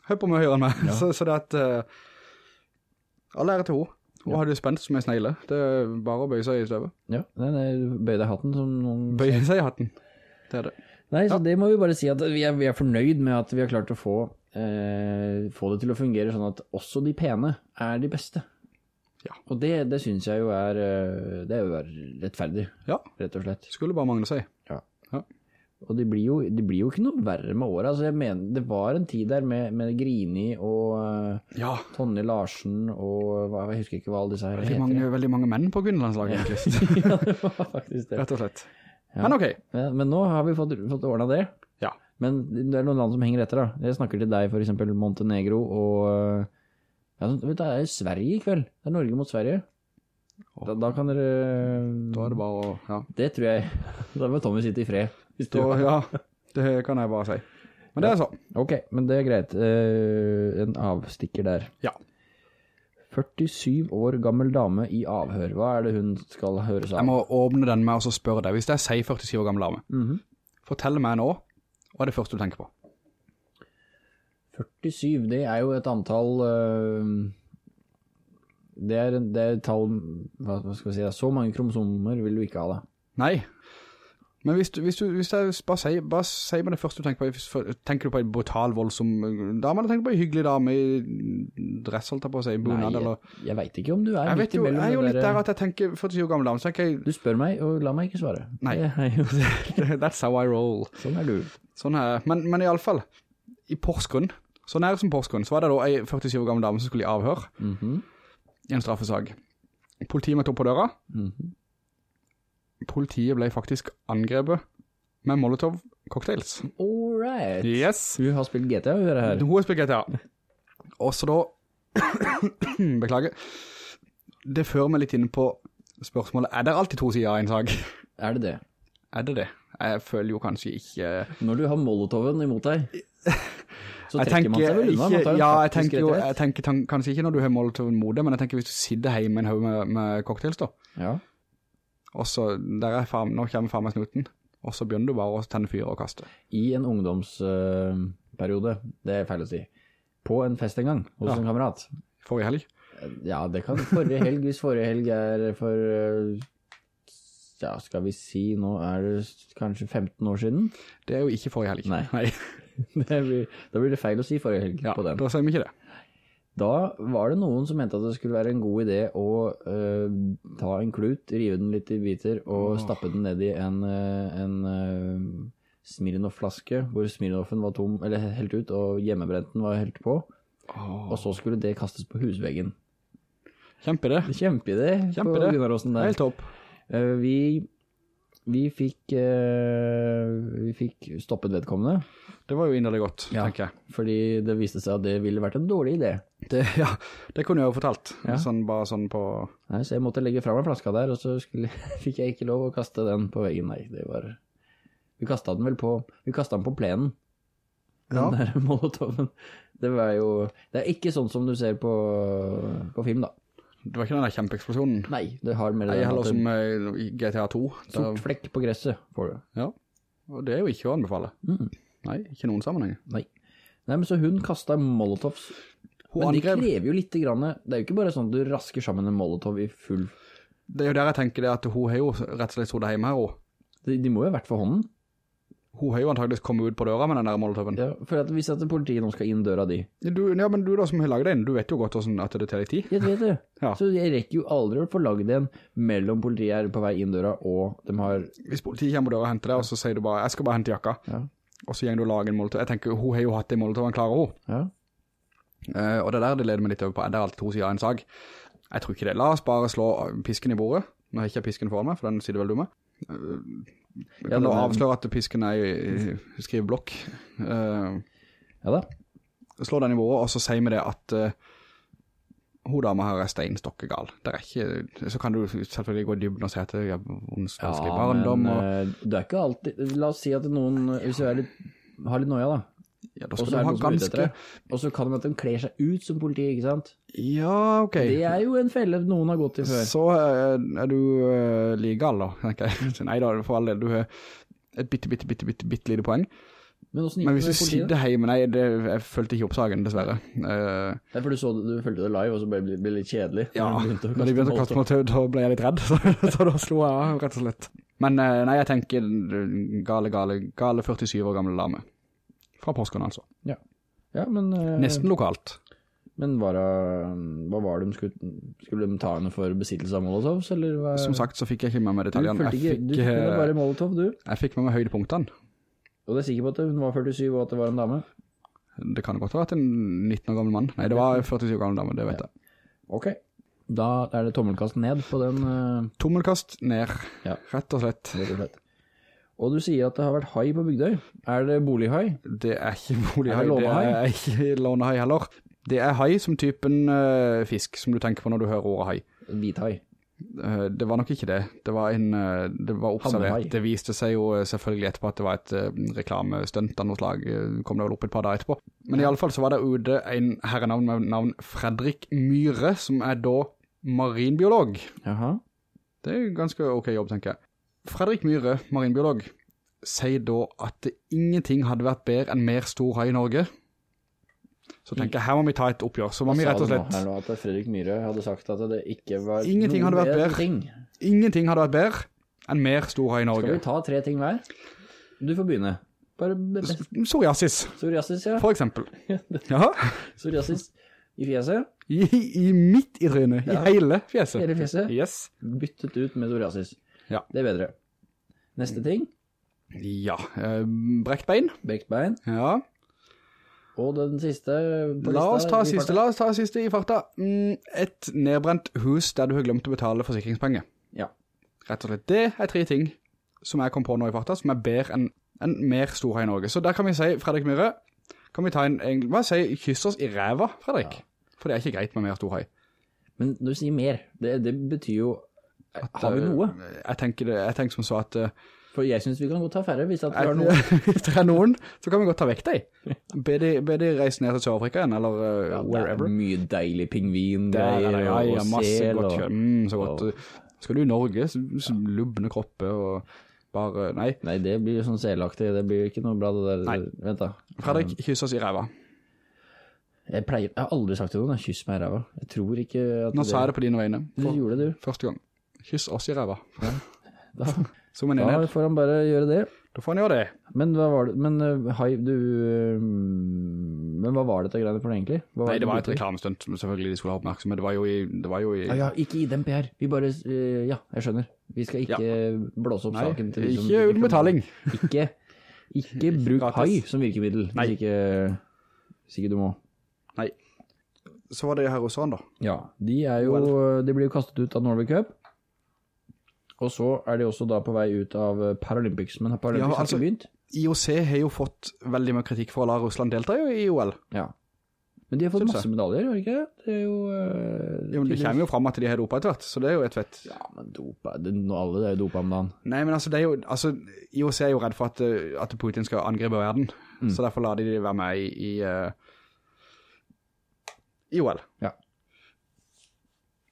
høper meg høyere enn meg. Så, så det at, uh, all ære til hun. Hun hadde jo spent som en snegle. Det er bare å bøye seg i støvet. Ja, nei, nei, bøy deg hatten som noen... Bøye seg i hatten. Det er det. Nei, så det må vi bare si at vi er, vi er fornøyd med at vi har klart å få, eh, få det til å fungere sånn at også de pene er de beste. Ja. Og det, det synes jeg jo er, eh, det er jo rettferdig, Ja, rett og slett. skulle bare mangle seg. Ja. Ja. Og det blir, jo, det blir jo ikke noe verre med året. Altså, jeg mener, det var en tid der med, med Grini og eh, Ja, Tonje Larsen og jeg husker ikke hva alle disse her veldig mange, veldig mange menn på kvinnelandslaget egentlig. ja, det var faktisk det. Rett og slett. Ja. Men ok. Ja, men nå har vi fått, fått ordna det. Ja. Men det er noen land som henger etter da. Jeg snakker til deg eksempel Montenegro og... øh, Ja, det er Sverige i kveld. Det er Norge mot Sverige. Da, da kan dere... Da er det bare å, ja. Det tror jeg. Da må Tommy sitte i fred. Da, ja, det kan jeg bare si. Men det er sånn. Ok, men det er greit. Eh, en avstikker der. Ja. 47 år gammel dame i avhør. Hva er det hun skal høre seg om? Jeg må åpne den med og så spørre deg. Hvis jeg sier 47 år gammel dame, Mhm. fortell meg nå, hva er det første du tenker på? 47, det er jo et antall øh, det, er, det er tall hva, hva skal vi si, så mange kromosomer vil du ikke ha da. Nei. Men hvis du, hvis du, hvis jeg bare sier, bare sier meg det første du tenker på, tenker du på en brutal, voldsom dame, eller tenker du på en hyggelig dame i dress, holdt jeg på å si, bunad, eller? Nei, jeg vet ikke om du er Jeg midt imellom jeg er jo litt der- der at jeg tenker 47 år gammel dame, så tenker jeg, Du spør meg, og la meg ikke svare. Nei. That's how I roll. sånn er du. Sånn er, men, men i alle fall, i Porsgrunn, så nær som Porsgrunn, så var det da en 47 år gammel dame som skulle i avhør Mhm, i en straffesag. Politiet møtte opp på døra. mhm. Politiet ble faktisk angrepet med Molotov cocktails. All right. Yes. Du har spilt GTA, jeg her. Hun har spilt GTA. Og så da, beklager, det fører meg litt inn på spørsmålet, er det alltid to sider av en sag? Er det det? Er det det? Jeg føler jo kanskje ikke... Når du har molotoven imot deg, så trekker man seg vel unna. Ja, jeg tenker jo, jeg tenker kanskje ikke når du har Molotoven mot deg, men jeg tenker hvis du sitter hjemme en haug med, med cocktails da, Ja, og så, der er far, nå kommer far med snuten, og så begynner du bare å tenne fyr og kaste. i en ungdomsperiode, det er feil å si, på en fest en gang, hos Ja. en kamerat. Forrige helg. Ja, det kan forrige helg, hvis forrige helg er for, øh, ja, skal vi si, nå er det kanskje 15 år siden. Det er jo ikke forrige helg. Nei. Det blir, da blir det feil å si forrige helg Ja, på den. da sier vi ikke det. Da var det noen som mente at det skulle være en god idé å uh, ta en klut, rive den litt i biter og stappe den ned i en, øh, en uh, Smirnoff-flaske, hvor Smirnoffen var tom, eller helt ut, og hjemmebrenten var helt på. Og så skulle det kastes på husveggen. Kjempe det. Kjempeidé på Kjempeidé. Gunnaråsen der. Helt topp. Uh, vi, vi, fikk, eh, vi fikk stoppet vedkommende, Det var jo inderlig godt, Ja. tenker jeg. fordi det viste seg at det ville vært en dårlig idé. Det, ja, det kunne jeg jo fortalt. Ja. Sånn, bare sånn på... Nei, så jeg måtte legge fra meg flaska der, og så skulle, fikk jeg ikke lov å kaste den på veggen. Nei, det var... Vi kastet den vel på, vi kastet den på plenen. Den der molotoven. Det var jo, det er ikke sånn som du ser på, på film da. Det var ikke den der kjempeeksplosjonen. Nei, det har Nei, det heller at som eh, i GTA 2. sort Der, flekk på gresset får du. ja, og det er jo ikke å anbefale. Mm. Nei, ikke noen sammenheng. Nei. Nei, men så hun kastet molotovs. Hun Men det krever jo litt grann, det er jo ikke bare sånn at du rasker sammen en molotov i full... Det er jo der jeg tenker det at hun har jo rett og slett stått hjemme her også. De, de må jo ha vært for hånden. Hun har jo antageligvis kommet ut på døra med den der molotoven. Ja, for at hvis at politiet nå skal inn døra di, Du, ja, men du da som har laget den, du vet jo godt hvordan at det tar litt tid. jeg vet det. Ja. Så jeg rekker jo aldri å få laget en mellom politiet er på vei inn døra, og de har, Hvis politiet kommer på døra og henter deg, og så sier du bare, jeg skal bare hente jakka, ja, og så gjør du og lager en molotov. Jeg tenker, hun har jo hatt det molotoven klarer hun. ja, Uh, og det der det leder meg litt over på, det er alltid to sider av en sag. Jeg tror ikke det. La oss bare slå pisken i bordet. Nå har jeg ikke pisken foran meg, for den sier det vel dumme. Uh, Ja, kan ja, da avsløre at pisken er i, skriveblokk. Uh, ja da. slå den i bordet, og så sier vi det at uh, hun dama her er steinstokkegal. Det er ikke, så kan du selvfølgelig gå i dybden og si at det er ondskapelig Ja, barndom. men og, eh, det er ikke alltid, la oss si at noen, hvis du er litt, har litt nøya da, ja, da skal er du ha ganske... og så kan det at de kler seg ut som politi, ikke sant? Ja, ok. Det er jo en felle noen har gått i før. Så eh, er du uh, legal da, tenker jeg. Nei da, for all del, du har et bitte, bitte, bitte, bitte, bitte lite poeng. Men Men hvis du sitter hjemme, nei, det, jeg følte ikke oppsagen, dessverre. Uh, Det er for du, så, du følte det live, og så ble det ble litt kjedelig. ja, Når når de begynte å kaste meg til, da ble jeg litt redd, så, så da slo jeg av, rett og slett. Men eh, nei, jeg tenker eh, gale, gale, gale 47 år gamle dame. Fra Porsgrunn, altså. Ja, men, eh, Nesten lokalt. men var det, hva var det de skulle, skulle de ta henne for besittelse av Molotovs, eller hva? Som sagt, så fikk jeg ikke med meg detaljene. Du, ikke, du fikk, bare Molotov, du. jeg fikk med meg høydepunktene. Og du er sikker på at hun var 47 og at det var en dame? Det kan godt ha vært en 19 år gammel mann. Nei, det var 47 år gammel dame, det vet jeg. Ok. Da er det tommelkast ned på den, uh, Tommelkast ned, Ja. rett og slett. rett og slett. Og du sier at det har vært hai på Bygdøy. Er det bolighai? Det er ikke bolighai, Er det det, er ikke lånehai heller. Det er hai som typen uh, fisk, som du tenker på når du hører ordet hai. Hvithai. Eh, det var nok ikke det. Det var, en, eh, det var observert. Hannehai. Det viste seg jo selvfølgelig etterpå at det var et uh, reklamestunt av noe slag. kom det vel opp et par dager etterpå. Men i alle fall så var det ute en herrenavn med navn Fredrik Myhre, som er da marinbiolog. Jaha. Det er jo ganske ok jobb, tenker jeg. Fredrik Myhre, marinbiolog, sier da at ingenting hadde vært bedre enn mer stor hai i Norge. Så tenker jeg, her må vi ta et oppgjør. Så må vi rett og slett... Sa du nå at Fredrik Myhre hadde sagt at det ikke var Ingenting noe hadde vært bedre. Ingenting hadde vært bedre enn mer stor hai i Norge. Skal vi ta tre ting hver? Du får begynne. Bare. Psoriasis, Psoriasis, ja. for eksempel. Ja, Psoriasis i fjeset. i, i midt i trynet, Ja. i hele fjeset. Hele fjeset. Yes. Byttet ut med psoriasis. Ja. Det er bedre. Neste ting. Ja, eh, brekt bein. Brekt bein. Ja. Og den siste La oss ta siste, la oss ta siste i farta. Mm, et nedbrent hus der du har glemt å betale forsikringspenger. Ja. Rett og slett. Det er tre ting som jeg kom på nå i farta, som er bedre enn en mer storhøy i Norge. Så der kan vi si, Fredrik Myhre, kan vi ta en, en hva sier, kyss oss i ræva, Fredrik? For det er ikke greit med mer storhøy. Men når du sier mer, det, det betyr jo Har vi noe? Eh, Jeg tenker, det, jeg tenker som så at eh, For jeg synes vi kan godt ta færre hvis at vi har noen. hvis det er noen, så kan vi godt ta vekk deg. Be de, be de reise ned til Sør-Afrika igjen, eller uh, Ja, wherever. er mye deilig pingvin, Der er det, ja, ja, masse sel, godt kjønn. Mm, så godt. Skal du i Norge, så, så lubne kroppet og bare, nei. Nei, det blir jo sånn selaktig, det blir jo ikke noe bra det der. Nei. Vent da. Fredrik, kyss oss i ræva. Jeg pleier, jeg har aldri sagt til noen, kyss meg i ræva. Jeg tror ikke at Nå sa jeg det på dine vegne. Du gjorde det, du. første gang. Kyss oss i ræva. Da, Som en da får han bare gjøre det. Da får han gjøre det. Men hva var det, men hei, du, uh, men hva var dette greiene for det egentlig? Hva Nei, det var et reklamestunt, men selvfølgelig de skulle ha oppmerksomhet. Det var jo i, det var jo i, Ja, ja, ikke i den PR. Vi bare, uh, ja, jeg skjønner. Vi skal ikke blåse opp nei, saken til Nei, ikke uten betaling. Ikke, ikke bruk haj hai som virkemiddel, Nei. hvis ikke, hvis ikke du må. Nei. Så var det her hos han da. Ja, de jo, de blir jo kastet ut av Norway Cup. Og så er de også da på vei ut av eh, Paralympics, men Paralympics Ja, har altså- ikke begynt. IOC har jo fått veldig mye kritikk for å la Russland delta i OL. Ja. Men de har fått Synes masse medaljer, har de ikke? Det er jo... Uh, Jo, det kommer jo frem at de har dopa etter hvert, så det er jo et fett. Ja, men dopa, det, alle er jo dopa om dagen. Nei, men altså, det er jo, altså, IOC er jo redd for at, eh, at Putin skal angripe verden, Mm. så derfor lar de de være med i, i, uh, i OL. Ja.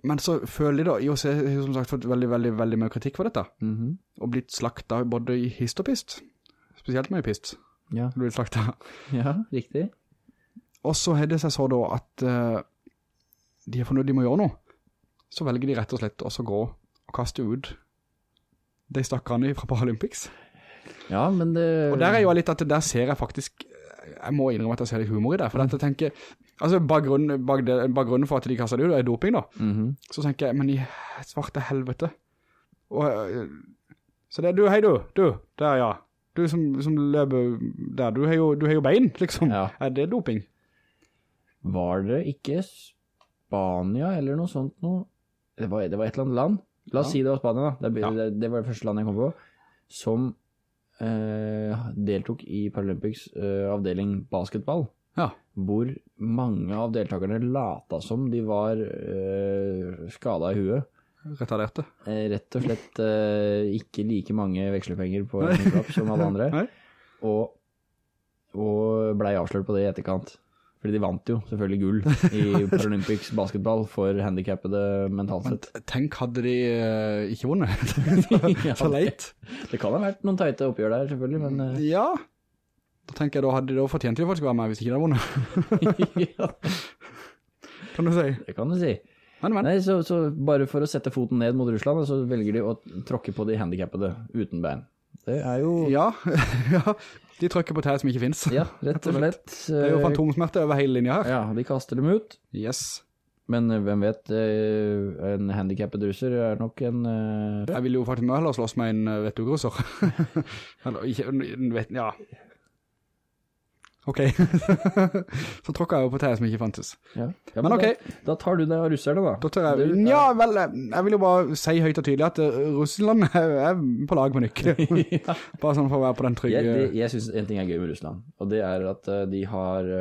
Men så føler de da, IOC har som sagt fått veldig, veldig, veldig mye kritikk for dette, Mhm. og blitt slakta både i hist og pist. Spesielt mye pist, Ja, blitt slakta. ja, riktig. Og så har det seg så da at uh, de har funnet de må gjøre noe. Så velger de rett og slett også gå og kaste ut de stakkene fra Paralympics. Ja, men det... Og der er jo litt at der ser jeg faktisk, jeg må innrømme at jeg ser litt humor i det, for at jeg tenker, altså bakgrunnen, bak bakgrunnen for at de kastet det ut er doping da, Mhm. så tenker jeg, men i svarte helvete. Og, øh, så det er du, hei du, du, der ja, du som, som løper der, du har jo, du har jo bein, liksom. Ja. Er det doping? Var det ikke Spania eller noe sånt noe? Det var, det var et eller annet land. La oss Ja. si det var Spania da. Det, Ja. det, det var det første landet jeg kom på. Som eh, deltok i Paralympics eh, avdeling basketball. Ja. Hvor mange av deltakerne lata som de var eh, skadet i huet. Retarderte. Eh, rett og slett eh, ikke like mange vekslepenger på en kropp som alle andre. Og, og blei avslørt på det i etterkant. Fordi de vant jo selvfølgelig gull i Paralympics basketball for handikappede mentalt sett. Men tenk hadde de øh, ikke vunnet. Ja, så leit. Det kan ha vært noen teite oppgjør der selvfølgelig, men Ja. Da tenker jeg, da hadde de da fortjent de faktisk å være med hvis ikke de hadde vunnet. ja, Kan du si? det kan du si. Men, men. Nei, så, så bare for å sette foten ned mot Russland, så velger de å tråkke på de handikappede uten bein. Det er jo, Ja, ja. De tråkker på tær som ikke finnes. ja, rett og slett. Det er jo fantomsmerte over hele linja her. Ja, de kaster dem ut. Yes. Men eh, hvem vet, eh, en handikappet russer er nok en... eh, Jeg vil jo faktisk heller slåss med en vettugrusser. Eller ikke, vet, ja. Ok. så tråkket jeg jo på tær som ikke fantes. ja. Ja, Men ok. Da, da tar du deg av russerne da. Da jeg, ja vel, eh, jeg vil jo bare si høyt og tydelig at eh, Russland er er på lag med Nyk. ja. Bare sånn for å være på den trygge... Jeg, det, jeg synes en ting er gøy med Russland, og det er at eh, de har,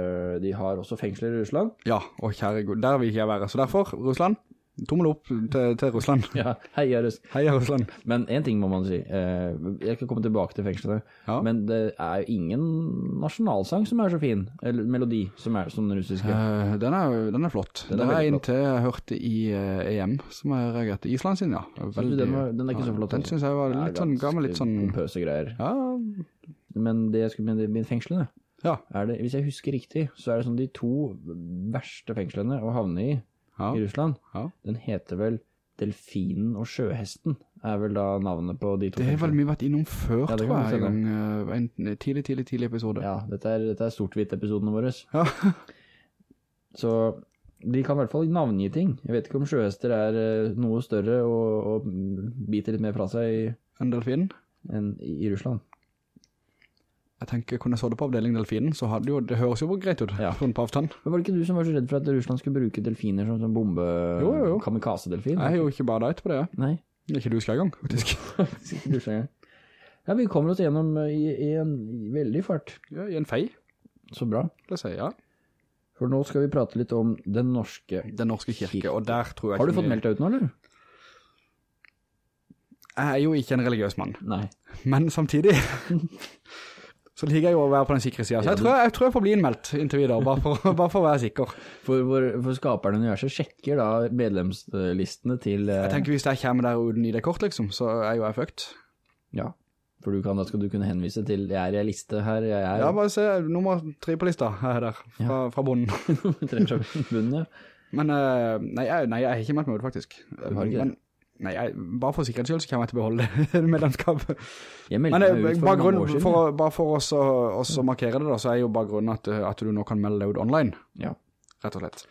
de har også fengsler i Russland. Ja, og kjære god, der vil ikke jeg være. Så derfor, Russland, tommel opp til, til Russland. Ja, heia Russ. Heia Russland. Men en ting må man si, eh, jeg kan komme tilbake til fengslet Ja. men det er jo ingen nasjonalsang som er så fin, eller melodi som er som den russiske. Eh, den, er, den er flott. Den er det er en til jeg hørte i eh, EM, som jeg reagerte. Island sin, ja. Veldig, den, var, den er ikke så flott? Den synes jeg var litt sånn, gammel, litt sånn... Pompøse greier. Ja, Men det jeg skulle med, fengslene, ja, det, hvis jeg husker riktig, så er det sånn de to verste fengslene å havne i, ja. i Russland, Ja. den heter vel Delfinen og Sjøhesten, er vel da navnet på de to Det har vel vi vært innom før, Ja, tror jeg, en gang. eh, En tidlig, tidlig, tidlig episode. Ja, dette er, dette er sort-hvitt-episodene våre. Ja. Så de kan i hvert fall navngi ting. Jeg vet ikke om sjøhester er eh, noe større og, og biter litt mer fra seg i, En delfin. enn i, i Russland. Jeg tenker, kunne jeg så det på avdeling delfinen, så hadde jo, det høres jo greit ut, Ja. sånn på avstand. Men var det ikke du som var så redd for at Russland skulle bruke delfiner som, som bombe... Jo, jo, jo. Kamikaze-delfin? Er jo ikke bare deit på det. Nei, Ikke du skal i gang, faktisk. ikke du gang. Ja, vi kommer oss gjennom i, i en i veldig fart. Ja, I en fei, Så bra. La jeg si, ja. For nå skal vi prate litt om den norske... Den norske kirke, og der tror jeg Har du fått meldt deg ut nå, eller? Jeg er jo ikke en religiøs mann, Nei. men samtidig så liker jeg jo å være på den sikre siden. Så jeg tror jeg, jeg, tror jeg får bli innmeldt inntil videre, bare for, bare for å være sikker. For, for, for av universet sjekker da medlemslistene til... eh, Jeg tenker hvis jeg kommer der uten ID-kort liksom, så er jo jeg fucked. Ja, for du kan, da skal du kunne henvise til Jeg er realiste her, jeg er Ja, bare se, nummer tre på lista er der, fra, fra bunnen. Tre fra bunnen, ja. Men eh, nei, jeg, nei, jeg har ikke meldt meg ut faktisk. har ikke det? Men, nei, jeg, bare for sikkerhets skyld så kommer jeg til å beholde medlemskapet. Jeg Men eh, bare, grunn, for, bare for oss å, oss å markere det da, så er jo bare grunnen at, at du nå kan melde deg ut online, Ja. rett og slett.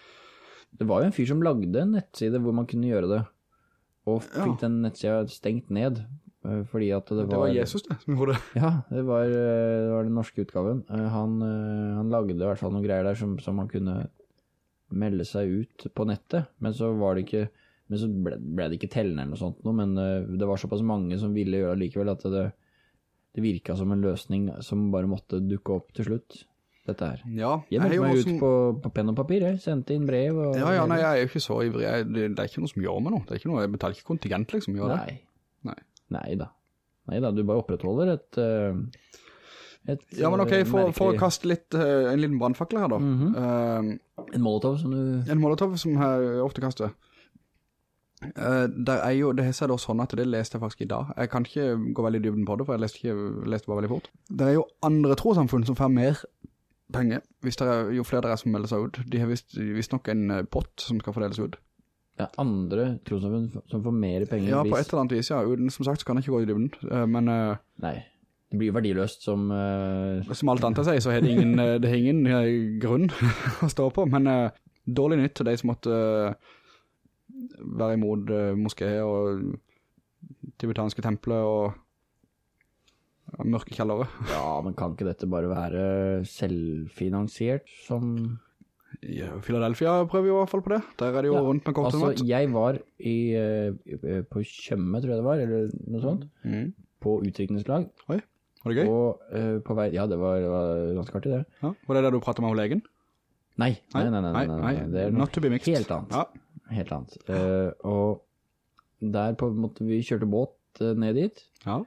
Det var jo en fyr som lagde en nettside hvor man kunne gjøre det, og Ja. fikk den nettsida stengt ned, eh, fordi at det var... Det var Jesus det, som gjorde det. Ja, det var, eh, det var den norske utgaven. Eh, Han, eh, han lagde i hvert fall noen greier der som, som man kunne melde seg ut på nettet, men så var det ikke, men så ble, ble det ikke tellende eller noe sånt noe, men eh, det var såpass mange som ville gjøre det likevel at det, det virket som en løsning som bare måtte dukke opp til slutt, dette her. Ja, Jeg meldte meg ut ut på, på penn og papir, jeg sendte inn brev. Og, Ja, ja, nei, jeg er jo ikke så ivrig. Jeg, det, det er ikke noe som gjør meg noe. Det er ikke noe, jeg betaler ikke kontingent liksom, gjør det. Nei. Nei. Nei da. Nei da, du bare opprettholder et... uh, et Ja, men ok, for, for å kaste litt, eh, en liten brandfakkel her da. Mm -hmm. uh, En molotov som du... En molotov som jeg ofte kaster. Uh, der er jo, det er seg da sånn at det leste jeg faktisk i dag. Jeg kan ikke gå veldig i dybden på det, for jeg leste, ikke, leste bare veldig fort. Det er jo andre trosamfunn som får mer penger, det er jo flere der er som melder seg ut. De har vist visst nok en eh, pott som skal fordeles ut. Ja, andre trossamfunn som får mer penger Ja, på et eller annet vis, ja. Uten, som sagt så kan jeg ikke gå i dybden, eh, men Nei. det blir jo verdiløst som, Som alt annet jeg sier, så er det ingen, det er ingen grunn å stå på, men dårlig nytt til de som måtte være imot uh, moské og tibetanske templer og mørke kjellere. ja, men kan ikke dette bare være selvfinansiert som... Ja, Philadelphia prøver jo i hvert fall på det. Der er det jo Ja, rundt med kort Altså, jeg var i, eh, på Kjømme, tror jeg det var, eller noe sånt, Mm. på utviklingslag, Oi, var det gøy? og uh, på vei, ja, det var, det var ganske artig det. Ja. Var det der du pratet med legen? Nei, nei, nei, nei, nei, nei, nei, det er noe helt annet. Ja, Helt annet. Uh, og der på en måte, vi kjørte båt eh, ned dit, ja.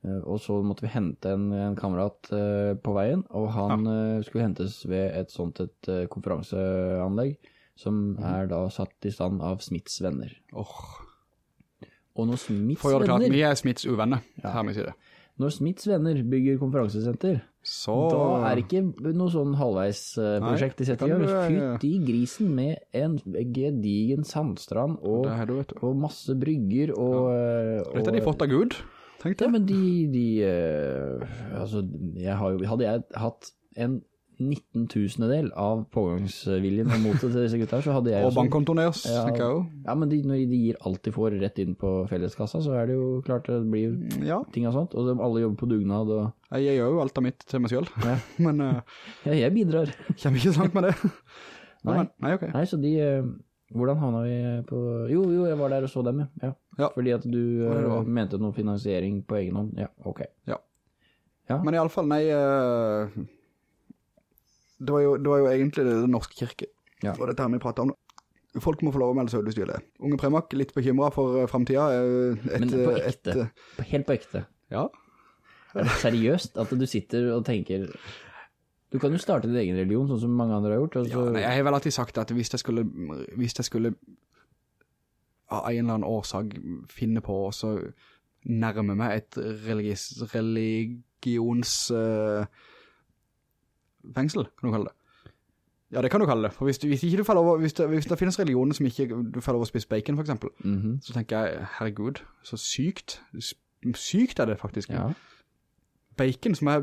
Uh, og så måtte vi hente en, en kamerat uh, på veien, og han eh, skulle hentes ved et sånt et konferanseanlegg, som mm. er da satt i stand av Smiths venner. Åh, Og når Smiths for å klart, vi er Smiths uvenner, her må jeg si det. når Smiths venner bygger konferansesenter, Så... da er det ikke noe sånn halvveisprosjekt de Nei, setter i gang. du, eh, Fytt i grisen med en gedigen sandstrand og, Det det, og masse brygger og... ja. Dette har de fått av Gud, tenkte Ja, jeg. men de, de eh, altså, jeg har hadde jeg hatt en 19 tusendedel av pågangsviljen og motet til disse gutta så hadde jeg Og bankkontoen deres, Ja. tenker jeg jo. Ja, men de, når de gir alt de får rett inn på felleskassa, så er det jo klart det blir Ja, ting av sånt, og de, alle jobber på dugnad, og jeg gjør jo alt av mitt til meg selv, Ja. men uh, ja, jeg bidrar. kommer ikke så langt med det. Nei. Men, nei, ok. Nei, så de, uh, hvordan havna vi på, jo, jo, jeg var der og så dem, ja. ja. Ja. Fordi at du var? mente noe finansiering på egen hånd, ja, ok. Men i alle fall, nei, eh, det, var jo, det var jo egentlig det, det norske kirke. Ja. Og dette her vi pratet om. nå. Folk må få lov å melde seg ut de det. Unge Premak, litt bekymret for uh, fremtiden. eh, et, Men på eh, ekte, et, eh, helt på ekte. ja, Er det seriøst at du sitter og tenker Du kan jo starte din egen religion, sånn som mange andre har gjort. Altså. ja nei, jeg har vel alltid sagt at hvis jeg skulle, hvis jeg skulle av en eller annen årsak finne på å så nærme meg et religions, religions eh, fengsel, kan du kalle det. Ja, det kan du kalle det. For hvis, du, hvis, du over, hvis, det, hvis det finnes religioner som ikke du faller over å spise bacon, for eksempel, Mhm. så tenker jeg, herregud, så sykt. Sykt er det faktisk. ja. Bacon, som er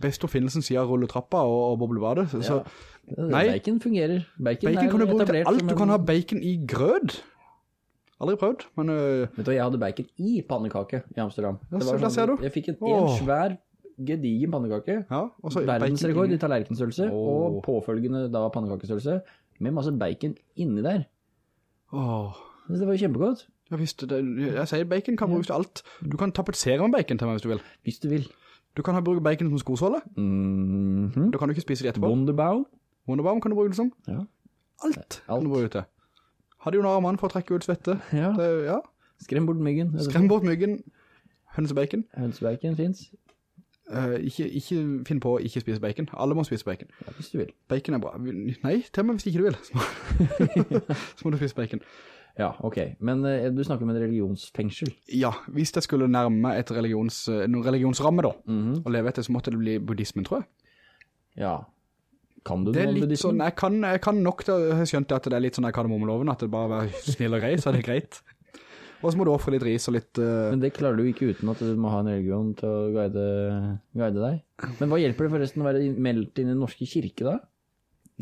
best oppfinnelsen siden rulletrappa og, og boblebadet. Så, Ja. Nei. Bacon fungerer. Bacon, bacon kan du bruke til alt. Du kan ha bacon i grød. Aldri prøvd, men Uh... Vet du jeg hadde bacon i pannekake i Amsterdam. Ja, så sånn, der ser du. jeg fikk en, en svær, gedigen pannekake. ja. Og så Verdensrekord i tallerkenstørrelse, oh. og påfølgende da pannekakestørrelse, med masse bacon inni der. Åh, Så Det var jo kjempegodt, jeg visste det. Jeg sier bacon kan brukes til alt. Du kan tapetsere med bacon til meg hvis du vil. hvis du vil. Du kan ha bruke bacon som skosåle. Mhm. Da kan du ikke spise det etterpå. Wunderbaum. Wunderbaum kan du bruke det som. Ja. Alt, Alt. kan du bruke det til. Hadde jo noen armene for å trekke ut svette. ja. Det, ja. Skrem bort myggen. Skrem bort myggen. Hønsebacon. Hønsebacon finnes, Eh, ikke, ikke finn på å ikke spise bacon. Alle må spise bacon. ja, hvis du vil. Bacon er bra. Nei, til meg hvis ikke du vil. Så må, så må du spise bacon. Ja, ok. Men uh, du snakker om en religionsfengsel. Ja, hvis jeg skulle nærme et religions, eh, noen religionsramme da, Mhm. og leve etter, så måtte det bli buddhismen, tror jeg. Ja. Kan du Det er noe litt buddhismen? sånn, jeg kan, jeg kan nok jeg å ha skjønt at det er litt sånn jeg kardemommeloven, at det bare er snill og grei, så er det greit. Og så må du offre litt ris og litt... uh... Men det klarer du ikke uten at du må ha en religion til å guide, guide deg. Men hva hjelper det forresten å være meldt inn i den norske kirke da?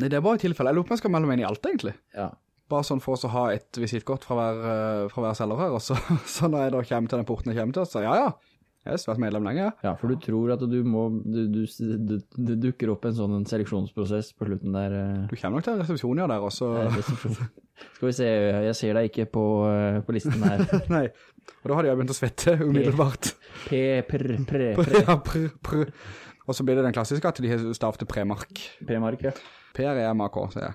nei, det er bare i tilfelle. Jeg lurer på om jeg skal melde meg inn i alt, egentlig. Ja. Bare sånn for oss å ha et visittkort fra hver, eh, fra hver selger her, og så, så når jeg da kommer til den porten jeg kommer til, så ja, ja, jeg har vært medlem lenge, ja. Ja, for du tror at du må, du, du, du, det dukker opp en sånn seleksjonsprosess på slutten der. eh, Du kommer nok til en resepsjon, ja, der, og så... resepsjon. Skal vi se, jeg ser deg ikke på, eh, på listen her. Nei, og da hadde jeg begynt å svette umiddelbart. P, pr, pr, pr, Ja, pr, pr. Og så blir det den klassiske at de har stav til premark. P-mark, ja. P-R-E-M-A-K, sier jeg.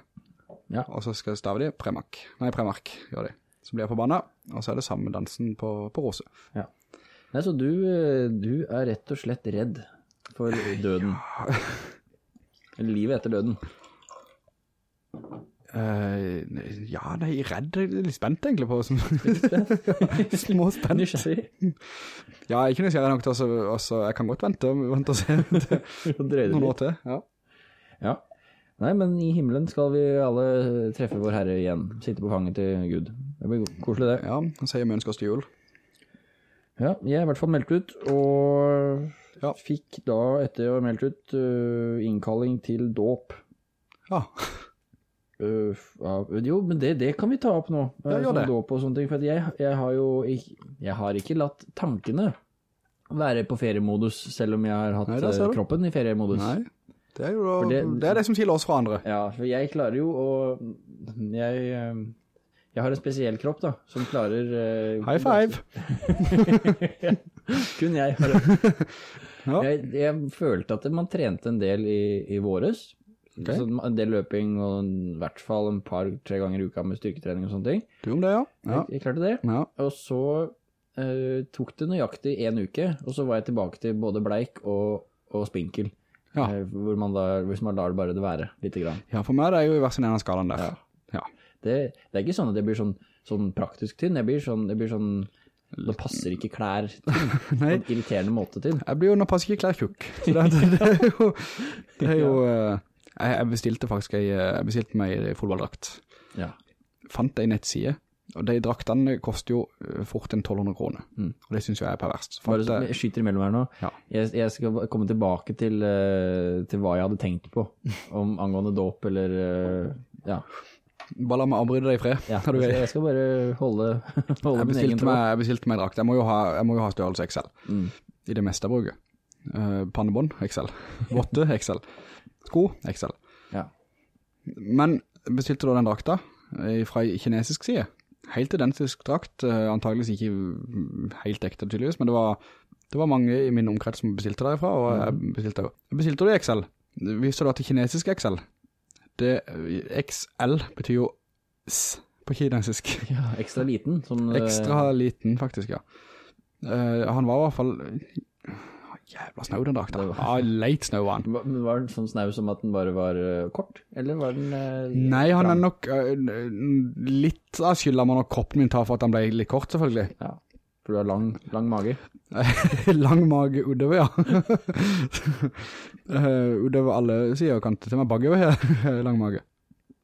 Ja. Og så skal jeg stave de premark. Nei, premark, gjør de. Så blir jeg forbanna, og så er det samme dansen på, på rose. Nei, så du, eh, du er rett og slett redd for døden. Eller livet etter døden. Uh, ja, nei, redd, jeg er litt spent egentlig på. Små spent. Nysgjerrig. Ja, jeg er ikke nysgjerrig nok til å, så- også, jeg kan godt vente, vente og se noen år til. Ja. Ja. Nei, men i himmelen skal vi alle treffe vår Herre igjen. Sitte på fanget til Gud. Det blir koselig det. ja, han sier vi ønsker oss til jul. Ja, jeg er i hvert fall meldt ut, og Ja. fikk da, etter å ha meldt ut, uh, innkalling til dåp. Ja, Uh, uh, jo, men det, det kan vi ta opp nå. Ja, gjør sånn. Dåp og sånne ting, for jeg, jeg har jo ikke, jeg har ikke latt tankene være på feriemodus, selv om jeg har hatt Nei, øh, kroppen i feriemodus. nei. Det er jo da, det, det- er det som skiller oss fra andre. Ja, for jeg klarer jo å jeg, øh, jeg har en spesiell kropp da, som klarer Uh, High five. Kun jeg har det. Ja. Jeg, jeg følte at man trente en del i, i våres. Okay. Så en del løping og i hvert fall en par-tre ganger i uka med styrketrening og sånne ting. Du om det, ja. Ja. Jeg, jeg klarte det. ja. Og så uh, tok det nøyaktig en uke, og så var jeg tilbake til både bleik og, og spinkel. Ja. Uh, hvor man da, hvis man lar det bare det være, litt grann. Ja, for meg er det jo i hver sin ene av skalaen der. Ja. Ja. Det, det er ikke sånn at jeg blir sånn, sånn praktisk tynn, jeg blir sånn, jeg blir sånn nå passer ikke klær tynn, på en irriterende måte tynn. Jeg blir jo nå passer ikke klær tjukk. Så det, det, det er jo, det er jo eh, jeg, jeg bestilte faktisk ei, eh, jeg bestilte meg i fotballdrakt. Ja. Fant i nettside, og de draktene koster jo eh, fort en 1200 kroner. Mm. Og det synes jeg er perverst. Bare så, jeg skyter imellom her nå. Ja. Jeg, jeg skal komme tilbake til, til hva jeg hadde tenkt på om angående dåp eller ja. Bare la meg avbryte deg i fred. ja. Du Jeg, skal bare holde, holde Jeg bestilte, meg, jeg bestilte meg drakt. Jeg må jo ha, jeg må jo ha størrelse XL. Mm. I det meste jeg bruker. Uh, pannebånd XL. Votte XL. Sko XL. Ja. Men bestilte da den drakta eh, fra kinesisk side. Helt identisk drakt, eh, antageligvis ikke mm, helt ekte tydeligvis, men det var, det var mange i min omkrets som bestilte derifra, og jeg bestilte jo. Jeg bestilte det i Excel. Du at det kinesisk XL? Det, eh, XL betyr jo S på kinesisk. ja, ekstra liten. Sånn, eh, Ekstra liten, faktisk, ja. Uh, han var i hvert fall jævla snau den drakta. Ja, leit snau var han. Var, var den sånn snau som at den bare var uh, kort? Eller var den Nei, han er nok litt av skylda man nok kroppen min tar for at han ble litt kort, selvfølgelig. Ja, for du har lang, lang mage. Lang mage udover, ja. Eh, utover alle sider og kanter til meg bakover her, lang mage.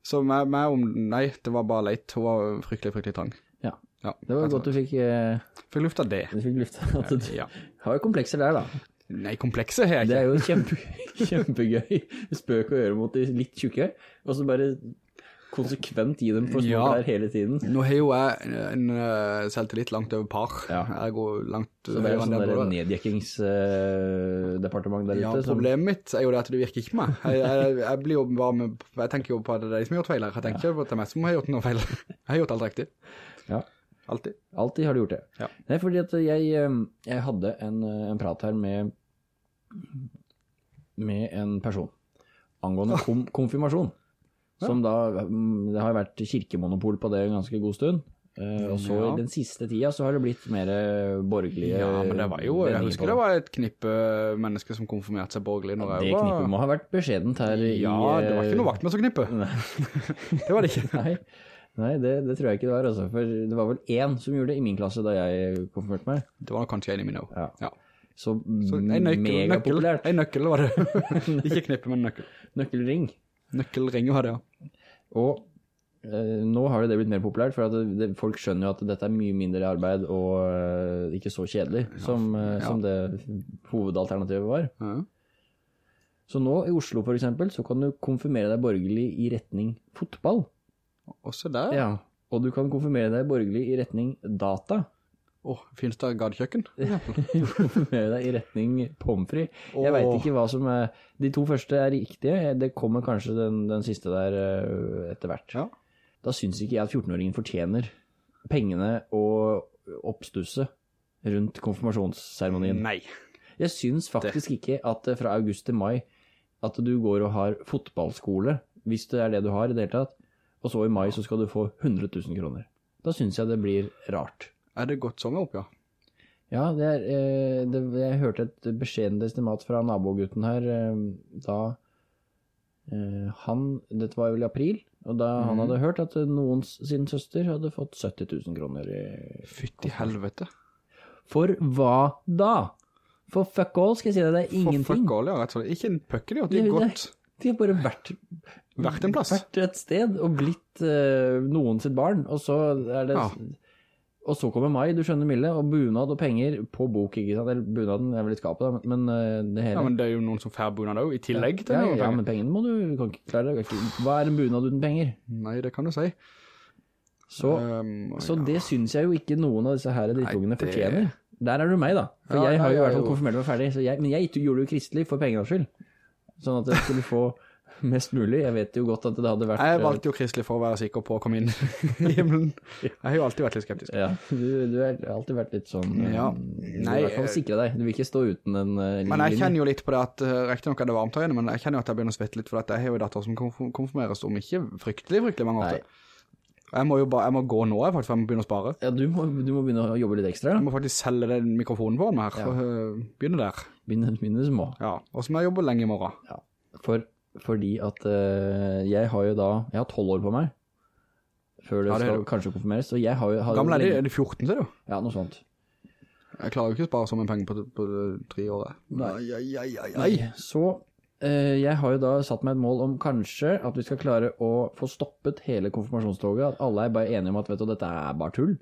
Så meg, meg om, nei, det var bare leit. Hun var fryktelig, fryktelig trang. Ja. Ja, Det var godt du fikk, Uh, Fikk lufta det. du fikk lufta. At du Ja. har jo komplekser der da. Nei, komplekse har jeg ikke. Det er jo kjempe, kjempegøy spøk å gjøre mot de litt tjukke, og så bare konsekvent gi dem for små Ja. klær hele tiden. Nå har jo jeg en uh, selvtillit langt over par. Ja. Jeg går langt Så det er jo sånn der både. nedjekkingsdepartement der Ja, ute. som- problemet mitt er jo det at du virker ikke på meg. Jeg, jeg, jeg blir jo bare med, jeg tenker jo på at det er de som har gjort feil her. Jeg tenker ja. på at det er meg som har gjort noe feil. Jeg har gjort alt riktig. Ja. Alltid. Alltid har du gjort det. Ja. Nei, fordi at jeg, eh, jeg hadde en, eh, en prat her med, med en person angående kom, konfirmasjon. Som da, mm, det har vært kirkemonopol på det en ganske god stund. Eh, og så Ja. i den siste tida så har det blitt mer eh, borgerlige Ja, men det var jo, jeg husker det var et knippe mennesker som konfirmerte seg borgerlig når Det jeg var... knippet må ha vært beskjedent her i... Ja, det var ikke noe eh, vaktmesterknippe. Nei. Det var det ikke. Nei, nei det, det tror jeg ikke det var, altså. For det var vel én som gjorde det i min klasse da jeg konfirmerte meg. Det var kanskje en i min også. Ja. Ja. Så, Så megapopulært. en nøkkel var det. ikke knippe, men nøkkel. Nøkkelring. Nøkkelringer var det, ja. Og eh, nå har det blitt mer populært, for det, det, folk skjønner jo at dette er mye mindre arbeid og eh, ikke så kjedelig som, eh, ja. som det hovedalternativet var. Ja. Så nå i Oslo for eksempel, så kan du konfirmere deg borgerlig i retning fotball. Også der. Ja. Og du kan konfirmere deg borgerlig i retning data. Åh, finnes det gadekjøkken? Med deg i retning pomfri. Jeg vet ikke hva som er... De to første er riktige. Det kommer kanskje den, den siste der eh, etter hvert. Ja. Da synes ikke jeg at 14-åringen fortjener pengene og oppstusset rundt konfirmasjonsseremonien. Nei. Jeg synes faktisk ikke at eh, fra august til mai at du går og har fotballskole, hvis det er det du har i det hele tatt, og så i mai så skal du få 100 000 kroner. Da synes jeg det blir rart. Er det godt sommer opp, ja? Ja, det er, eh, det, jeg hørte et beskjedent estimat fra nabogutten her, eh, da eh, han, dette var vel i april, og da han hadde hørt at noen sin søster hadde fått 70 000 kroner i... Fytti helvete. For hva da? For fuck all, skal jeg si deg, det er ingenting. For fuck all, ja, rett og slett. Ikke en pukke, de har ikke gått De har bare vært, vært en plass. vært et sted og blitt eh, noen sitt barn, og så er det... Ja. Og så kommer mai, du skjønner Mille, og bunad og penger på bok, ikke sant? Eller bunaden er vel i skapet men eh, det hele... Ja, men det er jo noen som fær bunad også, i tillegg til ja, ja, penger. men pengene må du, du kan ikke klare det. Hva er en bunad uten penger? Nei, det kan du si. Så, Um, så det synes jeg jo ikke noen av disse her drittungene det- fortjener. Der er du meg da. For Ja, jeg har jo i hvert fall er konfirmert meg ferdig. Jeg, men jeg gjorde jo kristelig for pengenes skyld. Sånn at jeg skulle få mest mulig. Jeg vet jo godt at det hadde vært... Jeg valgte jo kristelig for å være sikker på å komme inn i himmelen. Jeg har jo alltid vært litt skeptisk. Ja, du, du har alltid vært litt sånn... eh, Ja. Nei, Du kan eh, sikret deg. Du vil ikke stå uten en uh, Men jeg kjenner jo litt på det at, riktig nok er det varmt her inne, men jeg kjenner jo at jeg begynner å svette litt, for at jeg har jo datter som konfirmeres om ikke fryktelig, fryktelig mange år til. Jeg må jo bare, jeg må gå nå, jeg, faktisk, for jeg må begynne å spare. Ja, du må, du må begynne å jobbe litt ekstra. Jeg må faktisk selge den mikrofonen på meg her, Ja. begynne der. Begynne, begynne små. Ja, og så må jeg jobbe lenge i morgen. For, fordi at uh, jeg har jo da... Jeg har 12 år på meg. Før det, Ja, det skal kanskje konfirmeres. Så jeg har jo... Har Gammel er de, er de 14, ser du? Ja, noe sånt. Jeg klarer jo ikke å spare så mye penger på, på tre år. Nei. Ai, ai, ai, ai. Nei, så uh, jeg har jo da satt meg et mål om kanskje at vi skal klare å få stoppet hele konfirmasjonstoget, at alle er bare enige om at vet du, dette er bare tull.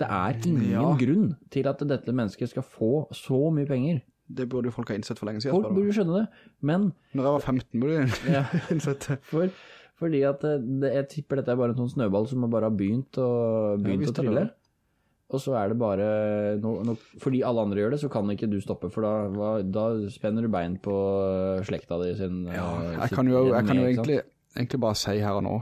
Det er ingen Ja. grunn til at dette mennesket skal få så mye penger. Det burde folk ha innsett for lenge siden. Folk burde skjønne det, men Når jeg var 15 burde jeg ja, innsett det. for, fordi at eh, det, jeg tipper dette er bare en sånn snøball som bare har begynt, å, begynt ja, å trille. Og så er det bare, no, no, fordi alle andre gjør det, så kan ikke du stoppe, for da, da spenner du bein på eh, slekta di sin Ja, eh, jeg sitt kan jo, jeg kan jo egentlig, egentlig bare si her og nå,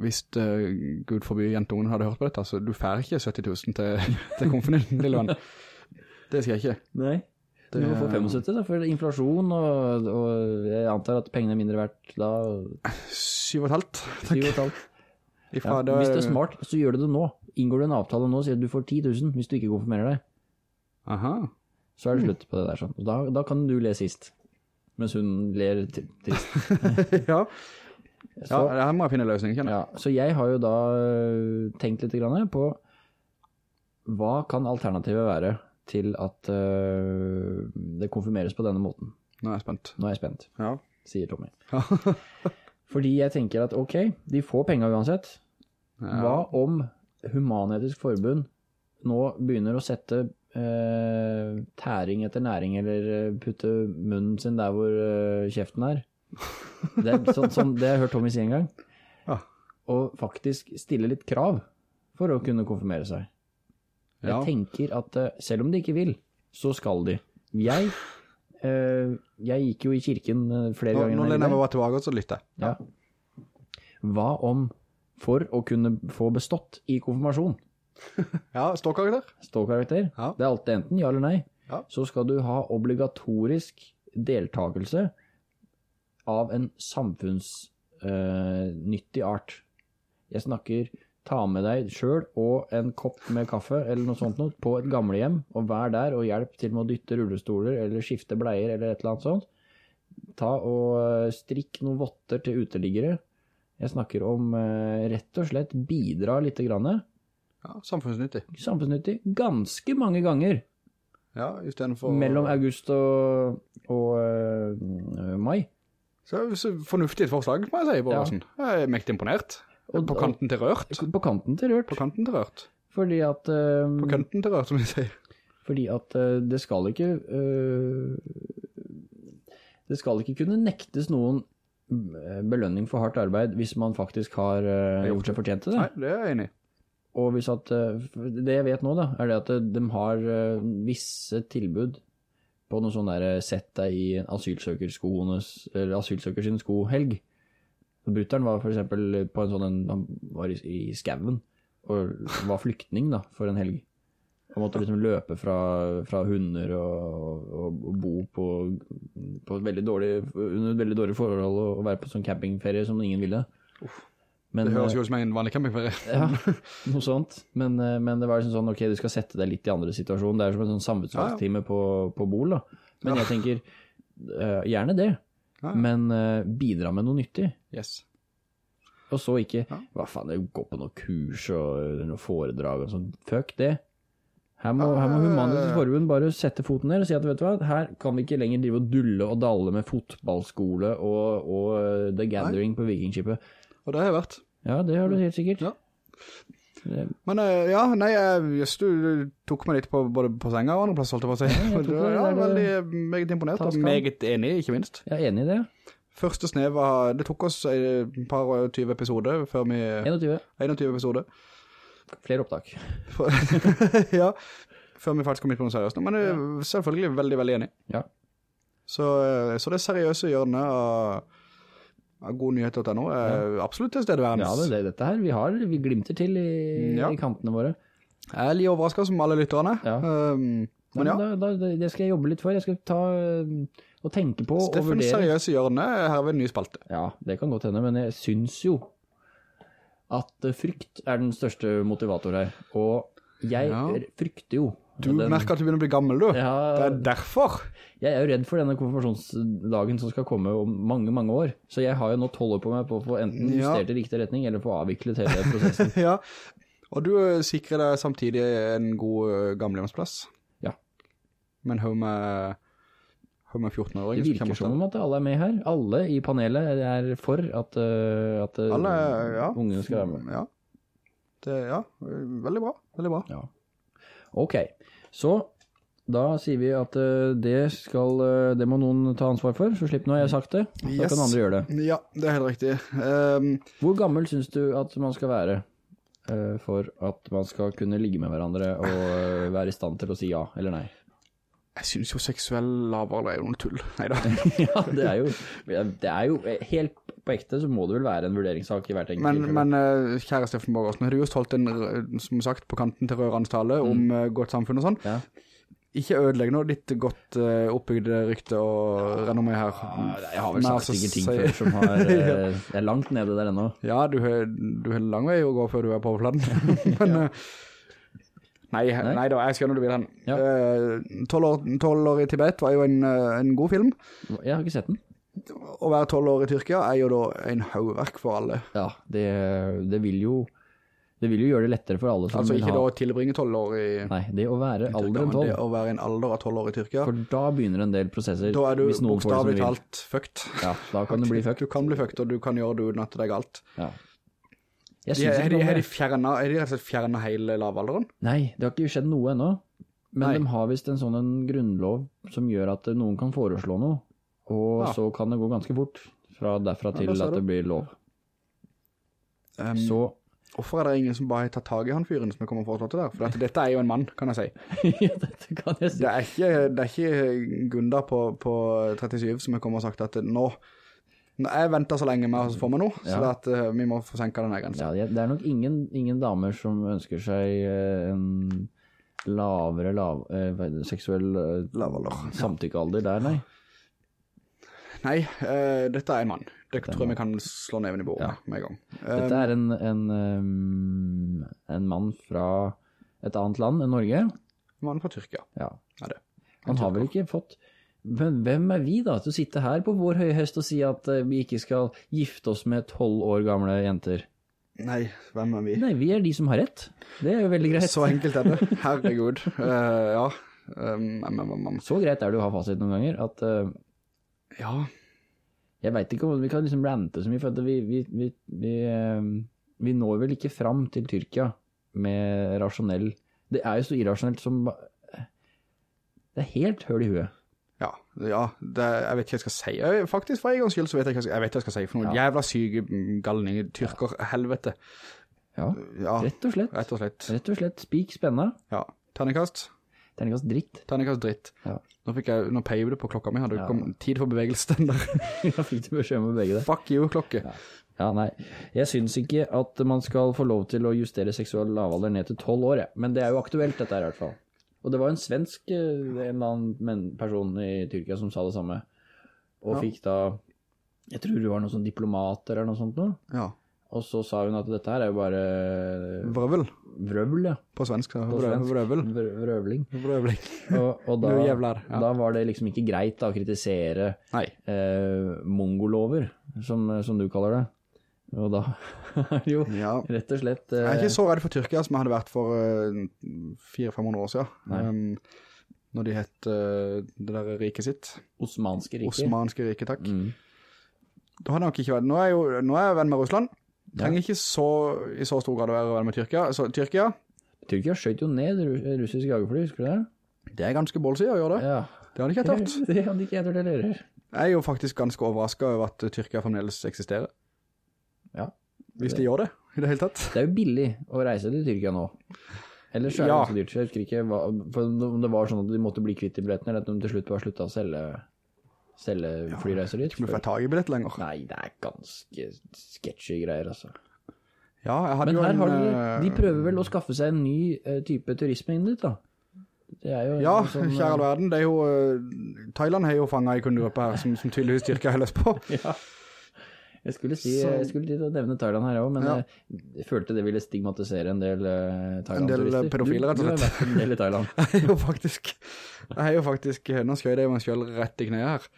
hvis uh, Gud forby jentungen hadde hørt på dette, så du fær ikke 70 000 til, til konfen din, lille venn. Det skal jeg ikke. Nei, du må få 75 da, for inflasjon, og, og jeg antar at pengene er mindre verdt da, Syv og et halvt. syv og et halvt. Ifra Ja, hvis det er smart, så gjør du det nå. Inngår du en avtale nå, sier at du får 10 000 hvis du ikke konfirmerer deg. Aha. Så er det slutt på det der sånn. Da, da kan du le sist. Mens hun ler trist. ja. Så, ja, her må jeg finne en løsning, kjenner jeg. ja, så jeg har jo da øh, tenkt litt grann på hva kan alternativet være til at uh, det konfirmeres på denne måten. Nå er jeg spent. Nå er jeg spent, Ja. sier Tommy. Fordi jeg tenker at ok, de får penger uansett. Hva om Human-Etisk Forbund nå begynner å sette uh, tæring etter næring, eller eh, putte munnen sin der hvor uh, kjeften er? Det, er sånn, sånn, det har jeg hørt Tommy si en gang. Ja. Og faktisk stille litt krav for å kunne konfirmere seg. Jeg Ja. tenker at eh, selv om de ikke vil, så skal de. Jeg, øh, jeg gikk jo i kirken eh, flere Nå, ganger. nå lenger jeg lener jeg var meg bare tilbake, og så lytter jeg. ja. Hva om for å kunne få bestått i konfirmasjon, Ja, ståkarakter. ståkarakter, Ja. det er alltid enten ja eller nei, Ja. så skal du ha obligatorisk deltakelse av en samfunnsnyttig art. Jeg snakker ta med deg selv og en kopp med kaffe eller noe sånt noe på et gamlehjem, og vær der og hjelp til med å dytte rullestoler eller skifte bleier eller et eller annet sånt. Ta og eh, strikk noen votter til uteliggere. Jeg snakker om eh, rett og slett bidra litt grann. Ja, samfunnsnyttig. Samfunnsnyttig ganske mange ganger Ja, i stedet for... mellom august og, og uh, mai. Så, så fornuftig et forslag, må jeg si, Bårdsen. Jeg er mektig imponert. Og- på kanten til rørt. På kanten til rørt. På kanten til rørt. Fordi at, eh, På kanten til rørt, som vi sier. fordi at uh, det skal ikke Uh, Det skal ikke kunne nektes noen eh, belønning for hardt arbeid hvis man faktisk har uh, gjort seg fortjent til det. Nei, det er jeg enig i. Og hvis at, det jeg vet nå da, er det at de har visse tilbud på noe sånn der sett deg i en asylsøkerskoenes, eller asylsøker sin skohelg. Brutteren var for eksempel på en sånn, en, han var i, i skaven, og var flyktning da, for en helg. Og måtte liksom løpe fra, fra hunder og, og, og bo på, på et veldig dårlig, under et veldig dårlig forhold og, være på sånn campingferie som ingen ville. Men, Det høres eh, jo ut som en vanlig campingferie. ja, noe sånt. Men, eh, men det var liksom sånn, ok, du skal sette deg litt i andre situasjoner. Det er som en sånn samfunnsvalgstime på, på Bol, da. Men jeg tenker, uh, gjerne det. Ja. Men uh, bidra med noe nyttig. Yes. Og så ikke, Ja. hva faen, det gå på noe kurs og noen noe foredrag og sånn. Fuck det. Her må, her må Human-Etisk. Forbund bare sette foten ned og si at, vet du hva, her kan vi ikke lenger drive og dulle og dalle med fotballskole og, og eh, The Gathering på Vikingskipet. Og det har jeg vært. Ja, det har du helt sikkert. Ja. Men eh, ja, nei, jøss, du, tok meg litt på, både på senga og andre plass, holdt jeg på å si. Ja, det, ja, det- veldig, meget imponert, og meget enig, ikke minst. Er enig i det. Første snev var, det tok oss et par og 20 episoder før vi, 21. 21 episoder, Flere opptak. for, ja, før vi faktisk kom hit på noe seriøst. Men eh, selvfølgelig veldig, veldig enig. Ja. Så, eh, så det seriøse hjørnet av, god nå er absolutt tilstedeværende. Ja, det, det, dette her, vi har, vi glimter til i, Ja. i kantene våre. Jeg er litt overrasket som alle lytterne. Ja. Um, men ja, Da, da, det- det skal jeg jobbe litt for. Jeg skal ta og tenke på og Steffen vurdere. seriøse hjørne er herved en ny spalte. Ja, det kan godt hende, men jeg synes jo at eh, frykt er den største motivator her. Og jeg Ja. frykter jo Du den- merker at du begynner å bli gammel, du. Ja. Det er derfor. Jeg er jo redd for denne konfirmasjonsdagen som skal komme om mange, mange år. Så jeg har jo nå tolv år på meg på å få enten Ja. justert i riktig retning, eller få avviklet hele prosessen. ja. Og du eh, sikrer deg samtidig en god eh, gamlehjemsplass. Ja. Men hva med, hva med 14-åring? Det virker som om at alle er med her. Alle i panelet er for at, øh, at Alle, ja. ungene skal være med. Ja. Det, ja, veldig bra. Veldig bra. Ja. Ok, så da sier vi at øh, det skal, øh, det må noen ta ansvar for, så slipp nå har sagt det. Da Yes. kan andre gjøre det. Ja, det er helt riktig. Um, Hvor gammel synes du at man skal være uh, for at man skal kunne ligge med hverandre og uh, være i stand til å si ja eller nei? Jeg synes jo seksuell lavalder er jo noe tull. Neida. ja, det er jo, det er jo helt på ekte så må det vel være en vurderingssak i hvert enkelt Men, men eh, kjære Steffen Borgersen, har du just holdt en, eh, som sagt, på kanten til rørende tale om eh, godt samfunn og sånn. Ja. Ikke ødelegg nå ditt godt uh, oppbygde rykte og renommé her. Jeg har vel sagt altså, sikkert ting før som har, uh, er langt nede der ennå. Ja, du har, du har lang vei å gå før du er på overfladen. Men, eh, nei, Nei. nei. da, jeg skjønner du vil hen. Ja. Uh, 12 år, 12 år i Tibet var jo en, eh, en god film. Jeg har ikke sett den. Å være 12 år i Tyrkia er jo da en haugverk for alle. Ja, det, det vil jo det vil jo gjøre det lettere for alle som Altså vil ikke da tilbringe 12 år i Nei, det å være Tyrkia, alderen men 12. det å være en alder av 12 år i Tyrkia. For da begynner en del prosesser. Da er du bokstavlig talt fucked. Ja, da kan du bli fucked. Du kan bli fucked, og du kan gjøre det uten at det er galt. Ja. Jeg De, synes er, ikke de, er, de fjernet, er de rett og slett fjernet hele lavalderen? Nei, det har ikke skjedd noe ennå. Men Nei. de har visst en sånn en grunnlov som gjør at noen kan foreslå noe, og Ja. så kan det gå ganske fort fra derfra til ja, at det blir lov. Um, Så, Hvorfor er det ingen som bare har tatt tag i han fyren som er kommet foreslått det der? For dette, dette er jo en mann, kan jeg si. ja, dette kan jeg si. Det er ikke, det er ikke Gunda på, på 37 som har kommet og sagt at nå, nå jeg venter så lenge med å få meg noe, så Ja. at uh, vi må få senket denne grensen. Ja, det er nok ingen, ingen damer som ønsker seg eh, en lavere lav, eh, seksuell eh, samtykkealder der, nei. Nei, uh, dette er en mann. Det tror jeg vi kan slå neven i bordet Ja. med en gang. Dette er en, en, um, en mann fra et annet land enn Norge. En mann fra Tyrkia. Ja. Ja, det. Han har vel ikke fått Men hvem er vi da til å sitte her på vår høye hest og si at eh, vi ikke skal gifte oss med 12 år gamle jenter? Nei, hvem er vi? Nei, vi er de som har rett. Det er jo veldig greit. Så enkelt er det. Herregud. Uh, ja. Um, um, um. Så greit er det å ha fasit noen ganger at uh, Ja. Jeg vet ikke om vi kan liksom rante så mye, for vi, vi, vi, vi, uh, vi når vel ikke fram til Tyrkia med rasjonell Det er jo så irrasjonelt som Det er helt høl i huet. Ja, ja det, jeg vet ikke hva jeg skal si. Jeg, faktisk, for en gangs skyld så vet jeg hva jeg vet hva jeg skal si for noen Ja. jævla syke mm, galninger, tyrker, helvete. Ja, Ja, rett og slett. rett og slett. Rett og slett spik spennende. Ja, terningkast, Terningkast dritt. terningkast dritt. Ja. Nå fikk jeg, nå peiv det på klokka mi, hadde Ja. kommet tid for bevegelse den der. Da fikk du beskjed om å bevege det. Fuck you, klokke. Ja, nei. Jeg syns ikke at man skal få lov til å justere seksuell lavalder ned til 12 år, jeg. men det er jo aktuelt dette her i hvert fall. Og det var en svensk, eh, en eller annen person i Tyrkia som sa det samme. Og Ja. fikk da, jeg tror det var noen sånn diplomater eller noe sånt noe. Ja, Og så sa hun at dette her er jo bare vrøvel vrøvl, ja. på svensk. På svensk. Vrøvel. Vrø- Vrøvling. Vrøvling. Og, og da, jævlar, ja. da var det liksom ikke greit da, å kritisere eh, mongolover, som, som du kaller det. Og da er det jo Ja. rett og slett Jeg er eh, ikke så redd for Tyrkia som jeg hadde vært for uh, 400-500 år siden. Um, når de het uh, det der riket sitt. osmanske riket. Osmanske riket, takk. Mm. Da hadde jeg nok ikke vært. Nå er, jeg jo, nå er jeg venn med Russland. Trenger ikke så, i så stor grad å være venn med Tyrkia. Så Tyrkia, Tyrkia skjøt jo ned ru- russiske jagerfly, husker du det? det er ganske bolsig å gjøre det. Ja. Det hadde ikke jeg tørt. Det hadde ikke jeg tørt heller. Jeg er jo faktisk ganske overrasket over at Tyrkia fremdeles eksisterer. Ja. Hvis de gjør det, i det hele tatt. Det er jo billig å reise til Tyrkia nå. Ellers er det Ja. så dyrt. så Jeg husker ikke hva, om det var sånn at de måtte bli kvitt i billettene, eller at de til slutt bare sluttet å selge, selge flyreiser dit. Du får tag i billett lenger. Nei, det er ganske sketchy greier, altså. Ja, jeg hadde Men jo her har de, eh, de prøver vel å skaffe seg en ny eh, type turisme inn dit, da. Ja, sånn, kjære verden, det er jo... eh, Thailand har jo fanget i kundegruppe her, som, som tydeligvis Tyrkia har løst på. Ja. Jeg skulle, si, Så- jeg skulle til å nevne Thailand her også, men Ja. jeg, jeg følte det ville stigmatisere en del Thailand-turister. En del, profiler, pedofiler, rett og Du, du har vært en del i Thailand. Jeg er jo faktisk... Jeg er jo faktisk... Nå skjøy jeg meg selv rett i kneet her.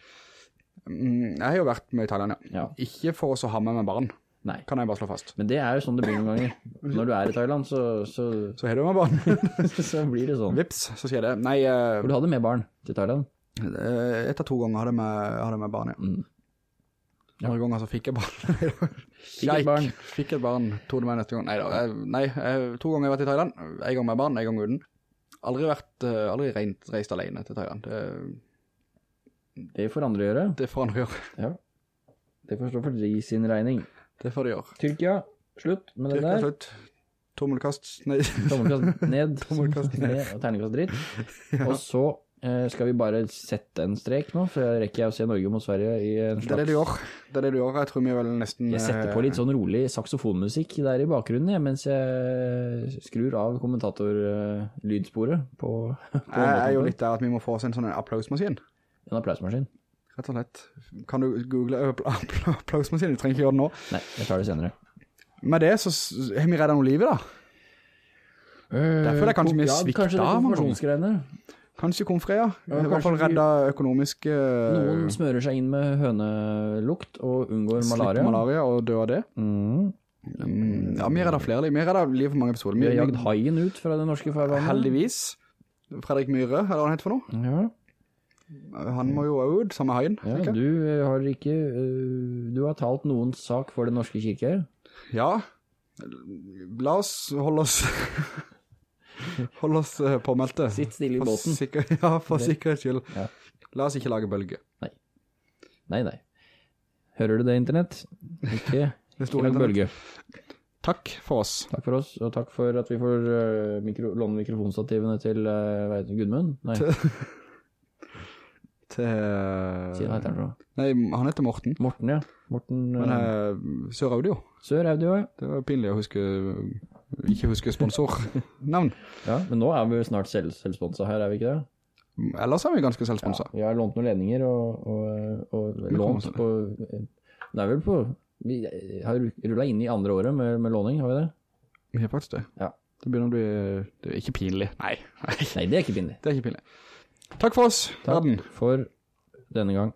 Mm, Jeg har jo vært med i Thailand, ja. Ja. Ikke for å ha med meg barn, Nei, kan jeg bare slå fast. men det er jo sånn det blir noen ganger. Når du er i Thailand, så, så, Så har du med barn. så blir det sånn. Vips, så skjer det. Nei, Uh... For du hadde med barn til Thailand? eh, et av to ganger hadde jeg med, med barn, ja. Mm. Andre ganger så fikk jeg barn. Fikk et barn. Fikk et barn, tog det med neste gang. Nei, da, nei to ganger har jeg vært i Thailand. En gang med barn, en gang uten. Aldri vært, eh, aldri rent, reist alene til Thailand. Det, Det får andre gjøre. det får andre gjøre. Ja. Det får stå for de sin regning. Det får de gjøre. Tyrkia, slutt med det Tyrkia der. slutt. Tommelkast, nei. Tommelkast ned, Tommelkast ned. og terningkast dritt. Og så skal vi bare sette en strek nå, for jeg rekker jeg å se Norge mot Sverige i en slags... Det er det du gjør. Det er det du gjør. Jeg tror vi vel nesten... Jeg setter på litt sånn rolig saksofonmusikk der i bakgrunnen, jeg, mens jeg skrur av kommentatorlydsporet på, på eh, Jeg er jo litt der at vi må få oss en sånn applausmaskin. En applausmaskin. Rett og slett. Kan du google app- app- applausmaskin? Du trenger ikke gjøre det nå. Nei, jeg tar det senere. Med det så har vi reddet noe livet da. Derfor er det kanskje vi ja, Kanskje det er konfirmasjonsgreiene. Kanskje konfreia. Ja, I hvert fall redda økonomisk eh, Noen smører seg inn med hønelukt og unngår slipp malaria. malaria og dø av det. Mm. Mm, ja, vi redda flere liv. Vi redda liv for mange episoder. Vi har jagd haien ut fra det norske farvannet. Heldigvis. Fredrik Myhre, eller hva han heter for noe. Ja, Han må jo også ut, samme haien. ja ikke? du eh, har ikke eh, Du har talt noens sak for den norske kirke. Ja, la oss holde oss holde oss eh, påmeldte. Sitt stille i båten. sikker- ja, for sikkerhets skyld. Ja. La oss ikke lage bølge. Nei, nei. nei. Hører du det, internett? Ikke, Det ikke lag bølge. Takk for oss. Takk for oss, og takk for at vi får uh, mikro, låne mikrofonstativene til uh, Gudmund. Nei, Til... si hva heter han så. Nei, han heter Morten. Morten, ja. Morten Men uh, Sør Audio. Sør Audio, ja. Det var pinlig å huske, ikke husker sponsor-navn. ja. Men nå er vi jo snart selv, selvsponsa her, er vi ikke det? Ellers er vi ganske Ja, vi har lånt noen ledninger og, og, og lånt på Det er vel på Vi har rullet inn i andre året med, med låning, har vi det? Vi har faktisk det. Ja. Det begynner å bli det er ikke pinlig. Nei, nei, Nei, det er ikke pinlig. det er ikke pinlig. Takk for oss, Takk verden. for denne gang.